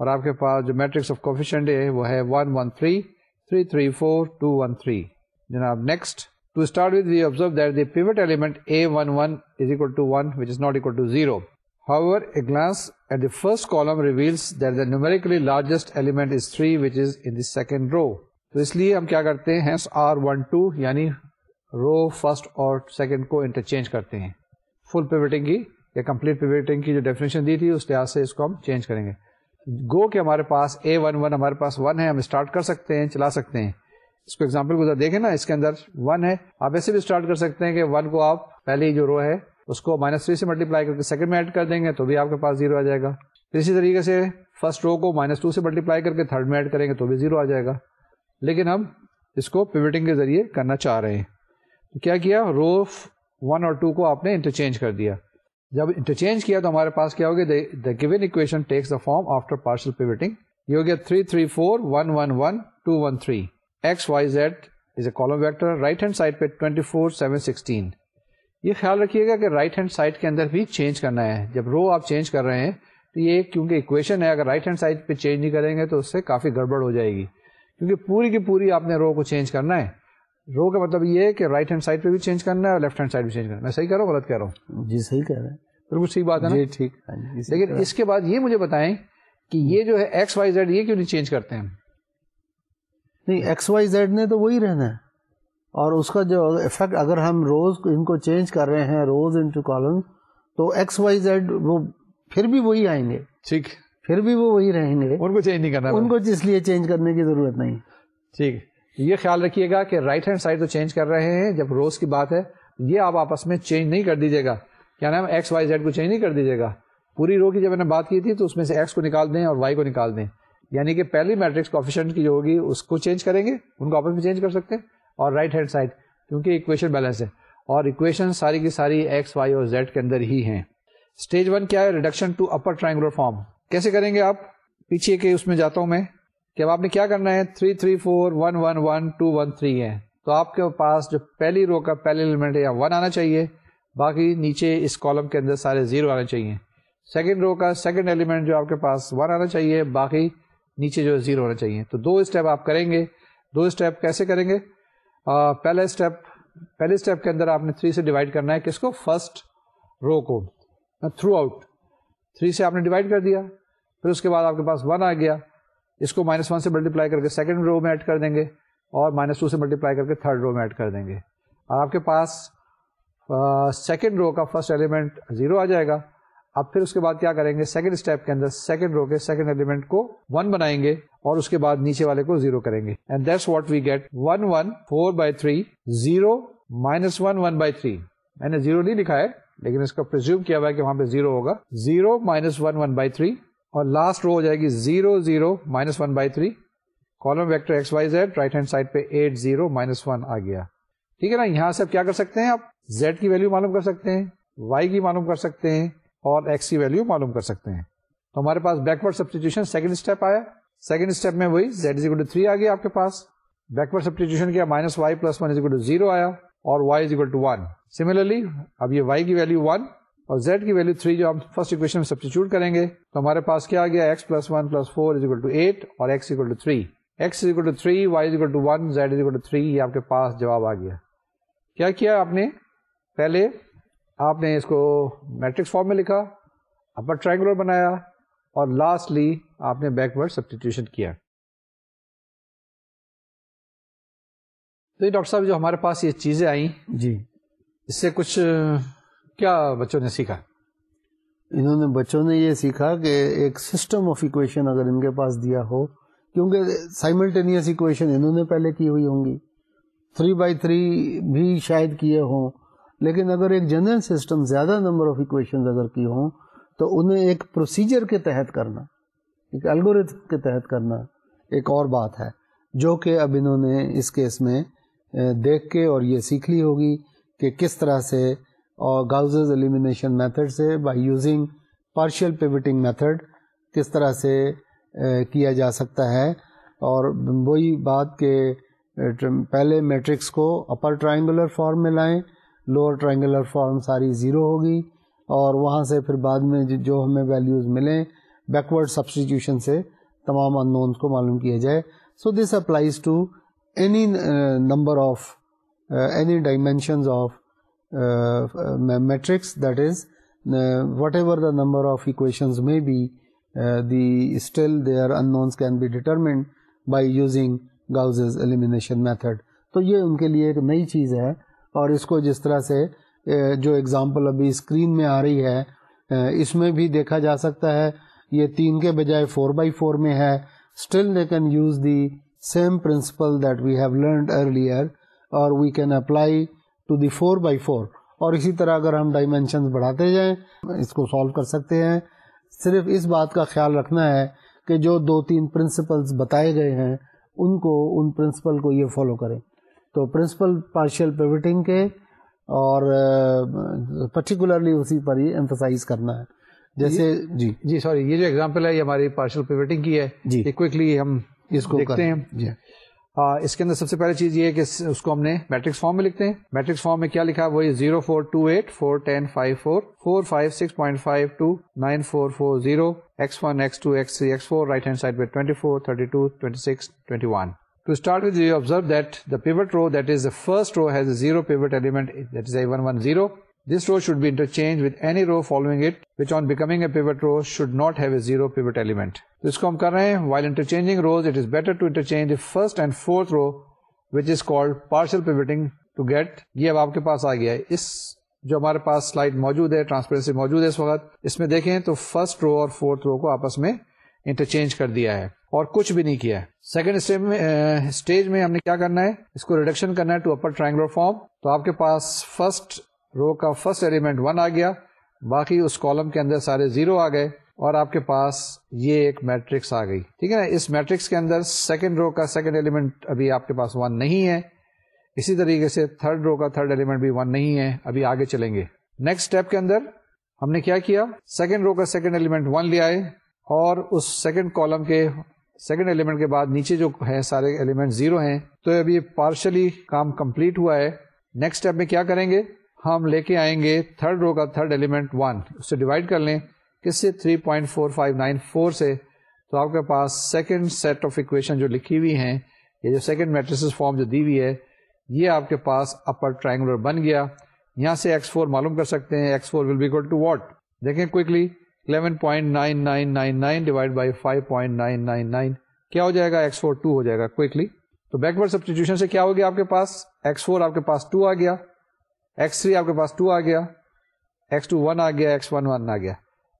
اور آپ کے پاس جو matrix of coefficient ہے وہ ہے one one three three three four two one three جناب next to start with we observe that the pivot element a one one is equal to one which is not equal to zero However, a glance at the first column reveals that the numerically largest element is 3 which is in the second row. تو اس لیے ہم کیا کرتے ہیں are one two یعنی row first اور second کو انٹرچینج کرتے ہیں فل پیوٹنگ کی یا کمپلیٹ پیوٹنگ کی جو ڈیفینیشن دی تھی اس لحاظ سے اس کو ہم چینج کریں گے گو کہ ہمارے پاس اے ون ون ہمارے پاس ون ہے ہم اسٹارٹ کر سکتے ہیں چلا سکتے ہیں اس کو ایگزامپل کو دیکھیں نا اس کے اندر ون ہے آپ ایسے بھی اسٹارٹ کر سکتے ہیں کہ ون کو آپ پہلی جو رو ہے اس کو مائنس تھری سے ملٹیپلائی کر کے سیکنڈ میں ایڈ کر دیں گے تو بھی آپ کے پاس زیرو آ جائے گا۔ اسی طریقے سے فرسٹ رو کو مائنس ٹو سے ملٹیپلائی کر کے تھرڈ میں ایڈ کریں گے تو بھی زیرو آ جائے گا۔ لیکن ہم اس کو پیوٹنگ کے ذریعے کرنا چاہ رہے ہیں۔ تو کیا کیا؟ رو ون اور ٹو کو آپ نے انٹرچینج کر دیا۔ جب انٹرچینج کیا تو ہمارے پاس کیا ہوگا the given equation takes the form after partial pivoting یہ ہو گیا three three four one one one two one three x y z is a column vector right hand side پہ ٹوینٹی فور سیون سکسٹین یہ خیال رکھیے گا کہ right hand side کے اندر بھی چینج کرنا ہے۔ جب رو آپ چینج کر رہے ہیں تو یہ کیونکہ اکویشن ہے اگر رائٹ ہینڈ سائڈ پہ چینج نہیں کریں گے تو اس سے کافی گڑبڑ ہو جائے گی۔ کیونکہ پوری کی پوری آپ نے رو کو چینج کرنا ہے۔ رو کا مطلب یہ ہے کہ رائٹ ہینڈ سائڈ پہ بھی چینج کرنا ہے اور لیفٹ ہینڈ سائڈ بھی چینج کرنا ہے۔ میں صحیح کہہ رہا ہوں غلط کہہ رہا ہوں؟ جی صحیح کہہ رہے ہیں۔ بالکل ٹھیک بات ہے نا؟ جی ٹھیک۔ ہاں جی، لیکن اس کے بعد یہ مجھے بتائیں کہ یہ جو ہے ایکس وائی زیڈ یہ کیوں نہیں چینج کرتے ہیں نہیں ایکس وائی زیڈ نے تو وہی رہنا ہے۔ اور اس کا جو افیکٹ اگر ہم روز ان کو چینج کر رہے ہیں روز انٹو کالم تو ایکس وائی زیڈ وہ پھر بھی وہی آئیں گے۔ ٹھیک۔ پھر بھی وہ وہی رہیں گے۔ ان کو چینج نہیں کرنا۔ ان کو اس لیے چینج کرنے کی ضرورت نہیں۔ ٹھیک۔ یہ خیال رکھیے گا کہ رائٹ ہینڈ سائڈ تو چینج کر رہے ہیں جب روز کی بات ہے یہ آپ آپس میں چینج نہیں کر دیجیے گا۔ کیا نام ایکس وائی زیڈ کو چینج نہیں کر دیجیے گا۔ پوری رو کی جب میں نے بات کی تھی تو اس میں سے ایکس کو نکال دیں اور وائی کو نکال دیں۔ یعنی کہ پہلی میٹرکس کوفیشنٹ کی جو ہوگی اس کو چینج کریں گے۔ ان کو آپس میں چینج کر سکتے ہیں۔ اور رائٹ ہینڈ سائڈ کیونکہ اکویشن بیلنس ہے۔ اور اکویشن ساری کی ساری ایکس وائی اور زیڈ کے اندر ہی ہیں۔ اسٹیج ون کیا ہے؟ Reduction to upper triangular form کیسے کریں گے آپ؟ پیچھے کے اس میں جاتا ہوں میں کہ اب آپ نے کیا کرنا ہے؟ Three three four one one one two one three ہے۔ تو آپ کے پاس جو پہلی رو کا پہلے ایلیمنٹ ہے، یا ون آنا چاہیے۔ باقی نیچے اس کالم کے اندر سارے زیرو آنے چاہیے۔ سیکنڈ رو کا سیکنڈ ایلیمنٹ جو آپ کے پاس ون آنا چاہیے، باقی نیچے جو زیرو ہونا چاہیے۔ تو دو اسٹیپ آپ کریں گے۔ دو اسٹیپ کیسے کریں گے؟ پہلا اسٹیپ پہلے اسٹیپ کے اندر آپ نے تھری سے ڈیوائڈ کرنا ہے کس کو؟ فرسٹ رو کو۔ تھرو آؤٹ تھری سے آپ نے ڈیوائڈ کر دیا، پھر اس کے بعد آپ کے پاس ون آ گیا۔ اس کو مائنس ون سے ملٹیپلائی کر کے سیکنڈ رو میں ایڈ کر دیں گے اور مائنس ٹو سے ملٹیپلائی کر کے تھرڈ رو میں ایڈ کر دیں گے۔ اور آپ کے پاس سیکنڈ رو کا فرسٹ ایلیمنٹ زیرو آ جائے گا۔ اب پھر اس کے بعد کیا کریں گے؟ سیکنڈ اسٹیپ کے اندر سیکنڈ رو کے سیکنڈ ایلیمنٹ کو ون بنائیں گے۔ اور اس کے بعد نیچے والے کو زیرو کریں گے. And that's what we get one one four by three zero minus one one by three میں نے زیرو نہیں لکھا ہے، لیکن اس کا پرزیوم کیا ہوا ہے کہ وہاں پہ زیرو ہوگا. Zero minus one one by three اور لاسٹ رو ہو جائے گی zero zero minus one by three column vector x y z right hand side پہ ایٹ زیرو مائنس ون آ گیا. ٹھیک ہے نا؟ یہاں سے کیا کر سکتے ہیں آپ؟ زیڈ کی ویلو معلوم کر سکتے ہیں وائی کی معلوم کر سکتے ہیں اور ایکس کی ویلو معلوم کر سکتے ہیں. تو ہمارے پاس بیکورڈ سبسٹیوشن سیکنڈ اسٹیپ آیا. سیکنڈ اسٹیپ میں وہی زیڈ از ٹو تھری آ گیا آپ کے پاس. بیکورڈ سبسٹیوشن کیا minus y plus one is to zero آیا اور y is equal to one similarly اب یہ وائی کی ویلو ون اور زیڈ کی ویلو تھری جو ہم فرسٹ اکویشن میں سبسٹیچیوٹ کریں گے، تو ہمارے پاس کیا آ گیا x plus one plus four is equal to eight اور x equal to three x is equal to three y is equal to one z is equal to three یہ آپ کے پاس جواب آ گیا. کیا کیا آپ نے پہلے؟ آپ نے اس کو میٹرکس فارم میں لکھا اپر ٹرائنگولر بنایا اور لاسٹلی آپ نے بیکورڈ سبسٹیٹیوشن کیا۔ تو یہ ڈاکٹر صاحب جو ہمارے پاس یہ چیزیں آئیں جی۔ اس سے کچھ کیا بچوں نے سیکھا؟ انہوں نے بچوں نے یہ سیکھا کہ ایک سسٹم آف اکویشن اگر ان کے پاس دیا ہو کیونکہ سائملٹینیس اکویشن انہوں نے پہلے کی ہوئی ہوں گی۔ تھری بائی تھری بھی شاید کیے ہوں لیکن اگر ایک جنرل سسٹم زیادہ نمبر آف اکویشن اگر کی ہوں تو انہیں ایک پروسیجر کے تحت کرنا۔ ایک الگوریتم کے تحت کرنا ایک اور بات ہے، جو کہ اب انہوں نے اس کیس میں دیکھ کے اور یہ سیکھ لی ہوگی کہ کس طرح سے اور گاؤزز ایلیمینیشن میتھڈ سے by using partial pivoting method کس طرح سے کیا جا سکتا ہے۔ اور وہی بات کہ پہلے میٹرکس کو اپر ٹرائنگولر فارم میں لائیں لوور ٹرائنگولر فارم ساری زیرو ہوگی اور وہاں سے پھر بعد میں جو ہمیں ویلیوز ملیں بیکورڈ سبسٹیٹیوشن سے تمام ان نونس کو معلوم کیا جائے۔ So this applies to any number of any dimensions of matrix that is whatever the number of equations may be the still their unknowns can be determined by using Gauss's elimination method تو یہ ان کے لیے ایک نئی چیز ہے اور اس کو جس طرح سے uh, جو اگزامپل ابھی اسکرین میں آ رہی ہے uh, اس میں بھی دیکھا جا سکتا ہے یہ تین کے بجائے فور بائی فور میں ہے۔ Still they can use the same principle that we have learned earlier اور we can apply to the four by four اور اسی طرح اگر ہم ڈائمینشن بڑھاتے جائیں، اس کو سالو کر سکتے ہیں۔ صرف اس بات کا خیال رکھنا ہے کہ جو دو تین پرنسپلس بتائے گئے ہیں، ان کو، ان پرنسپل کو یہ فالو کریں۔ تو پرنسپل پارشل پیوٹنگ کے اور پرٹیکولرلی اسی پر ہی ایمفسائز کرنا ہے۔ جیسے جی۔ جی سوری یہ جو ایگزامپل ہے یہ ہماری پارشل پیوٹنگ کی ہے۔ جی۔ کوئکلی ہم اس کو دیکھتے ہیں۔ جی۔ اس کے اندر سب سے پہلی چیز یہ ہے کہ اس کو ہم نے میٹرکس فارم میں لکھتے ہیں۔ میٹرکس فارم میں کیا لکھا ہے؟ وہی zero four two eight four ten five four four five six point five two nine four four zero x one x two x three x four right hand side پہ twenty four thirty two twenty six twenty one two start with you observe that the pivot row that is the first row has a zero pivot element that is a one one zero this row should be interchange with any row following it which on becoming a pivot row should not have a zero pivot element تو اس کو ہم کر رہے ہیں while interchanging rows it is better to interchange first and fourth row which is called partial pivoting to get یہ اب آپ کے پاس آ گیا ہے اس جو ہمارے پاس سلائڈ موجود ہے ٹرانسپیرنسی موجود ہے اس وقت اس میں دیکھیں تو فرسٹ رو اور فورتھ رو کو آپس میں انٹرچینج کر دیا ہے اور کچھ بھی نہیں کیا ہے سیکنڈ اسٹیج میں ہم نے کیا کرنا ہے اس کو ریڈکشن کرنا ہے ٹو اپر ٹرائنگولر فارم تو آپ کے پاس فرسٹ رو کا فرسٹ ایلیمنٹ ون آ گیا۔ باقی اس کالم کے اندر سارے زیرو آ گئے اور آپ کے پاس یہ ایک میٹرکس آ گئی۔ ٹھیک ہے نا اس میٹرکس کے اندر سیکنڈ رو کا سیکنڈ ایلیمنٹ ابھی آپ کے پاس ون نہیں ہے۔ اسی طریقے سے تھرڈ رو کا تھرڈ ایلیمنٹ بھی ون نہیں ہے۔ ابھی آگے چلیں گے۔ نیکسٹ اسٹیپ کے اندر ہم نے کیا کیا؟ سیکنڈ رو کا سیکنڈ ایلیمنٹ ون لے آئے اور اس سیکنڈ کالم کے سیکنڈ ایلیمنٹ کے بعد نیچے جو ہے سارے ایلیمنٹ زیرو ہیں۔ تو ابھی پارشلی کام کمپلیٹ ہوا ہے۔ نیکسٹ اسٹیپ میں کیا کریں گے؟ ہم لے کے آئیں گے تھرڈ رو کا تھرڈ ایلیمنٹ ون۔ اس سے ڈیوائڈ کر لیں۔ کس سے 3.4594 سے تو آپ کے پاس سیکنڈ سیٹ آف اکویشن جو لکھی ہوئی ہیں، یہ جو سیکنڈ میٹریس فارم جو دی ہوئی ہے، یہ آپ کے پاس اپر ٹرائنگولر بن گیا۔ یہاں سے ایکس فور معلوم کر سکتے ہیں۔ X four will be two what دیکھیں کوکلی 11.9999 ڈیوائڈ بائی 5.999 کیا ہو جائے گا؟ ایکس فور ٹو ہو جائے گا کوکلی تو بیکورڈ سبسٹیٹیوشن سے کیا ہو گیا آپ کے پاس؟ ایکس فور آپ کے پاس ٹو آ گیا۔ ایکس تھری آپ کے پاس ٹو آ گیا ایکس ٹو ون آ گیا ایکس ون ون آ گیا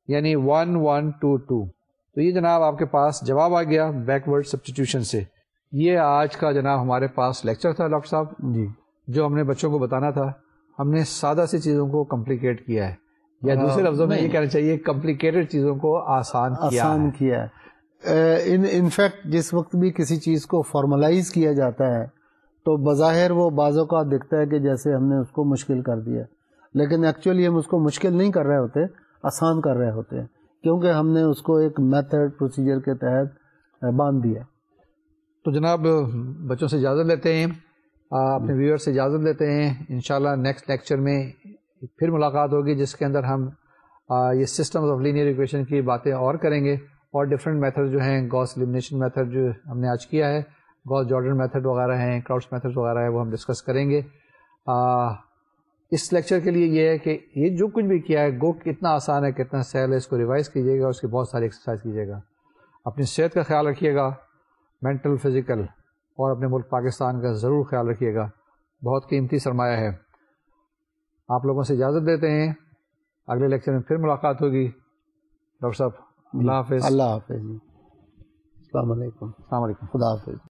یعنی ون ون ٹو ٹو تو یہ جناب آپ کے پاس جواب آ گیا بیکورڈ سبسٹیٹیوشن سے. یہ آج کا جناب ہمارے پاس لیکچر تھا ڈاکٹر صاحب. جی. جو ہم نے بچوں کو بتانا تھا ہم نے سادہ سی چیزوں کو کمپلیکیٹ کیا ہے. یا دوسرے لفظوں میں یہ کہنا چاہیے کمپلیکیٹڈ چیزوں کو آسان آسان کیا ہے. انفیکٹ جس وقت بھی کسی چیز کو فارملائز کیا جاتا ہے تو بظاہر وہ بعضوں کا دکھتا ہے کہ جیسے ہم نے اس کو مشکل کر دیا۔ لیکن ایکچولی ہم اس کو مشکل نہیں کر رہے ہوتے، آسان کر رہے ہوتے ہیں کیونکہ ہم نے اس کو ایک میتھڈ پروسیجر کے تحت باندھ دیا۔ تو جناب، بچوں سے اجازت لیتے ہیں، اپنے ویور سے اجازت لیتے ہیں۔ انشاءاللہ نیکسٹ لیکچر میں پھر ملاقات ہوگی، جس کے اندر ہم یہ سسٹم آف لینئر ایکویشن کی باتیں اور کریں گے۔ اور ڈفرینٹ میتھڈ جو ہیں گوس ایلیمنیشن میتھڈ جو ہم نے آج کیا ہے گوس جارڈن میتھڈ وغیرہ ہیں کراؤڈس میتھڈ وغیرہ ہے وہ ہم ڈسکس کریں گے۔ اس لیکچر کے لیے یہ ہے کہ یہ جو کچھ بھی کیا ہے گو کتنا آسان ہے کتنا سہل ہے اس کو ریوائز کیجیے گا اس کی بہت ساری ایکسرسائز کیجیے گا۔ اپنی صحت کا خیال رکھیے گا مینٹل فزیکل اور اپنے ملک پاکستان کا ضرور خیال رکھیے گا۔ بہت قیمتی سرمایہ ہے۔ آپ لوگوں سے اجازت دیتے ہیں۔ اگلے لیکچر میں پھر ملاقات ہوگی۔ ڈاکٹر صاحب اللہ حافظ۔ اللہ حافظ السلام علیکم۔ السلام علیکم۔ خدا حافظ۔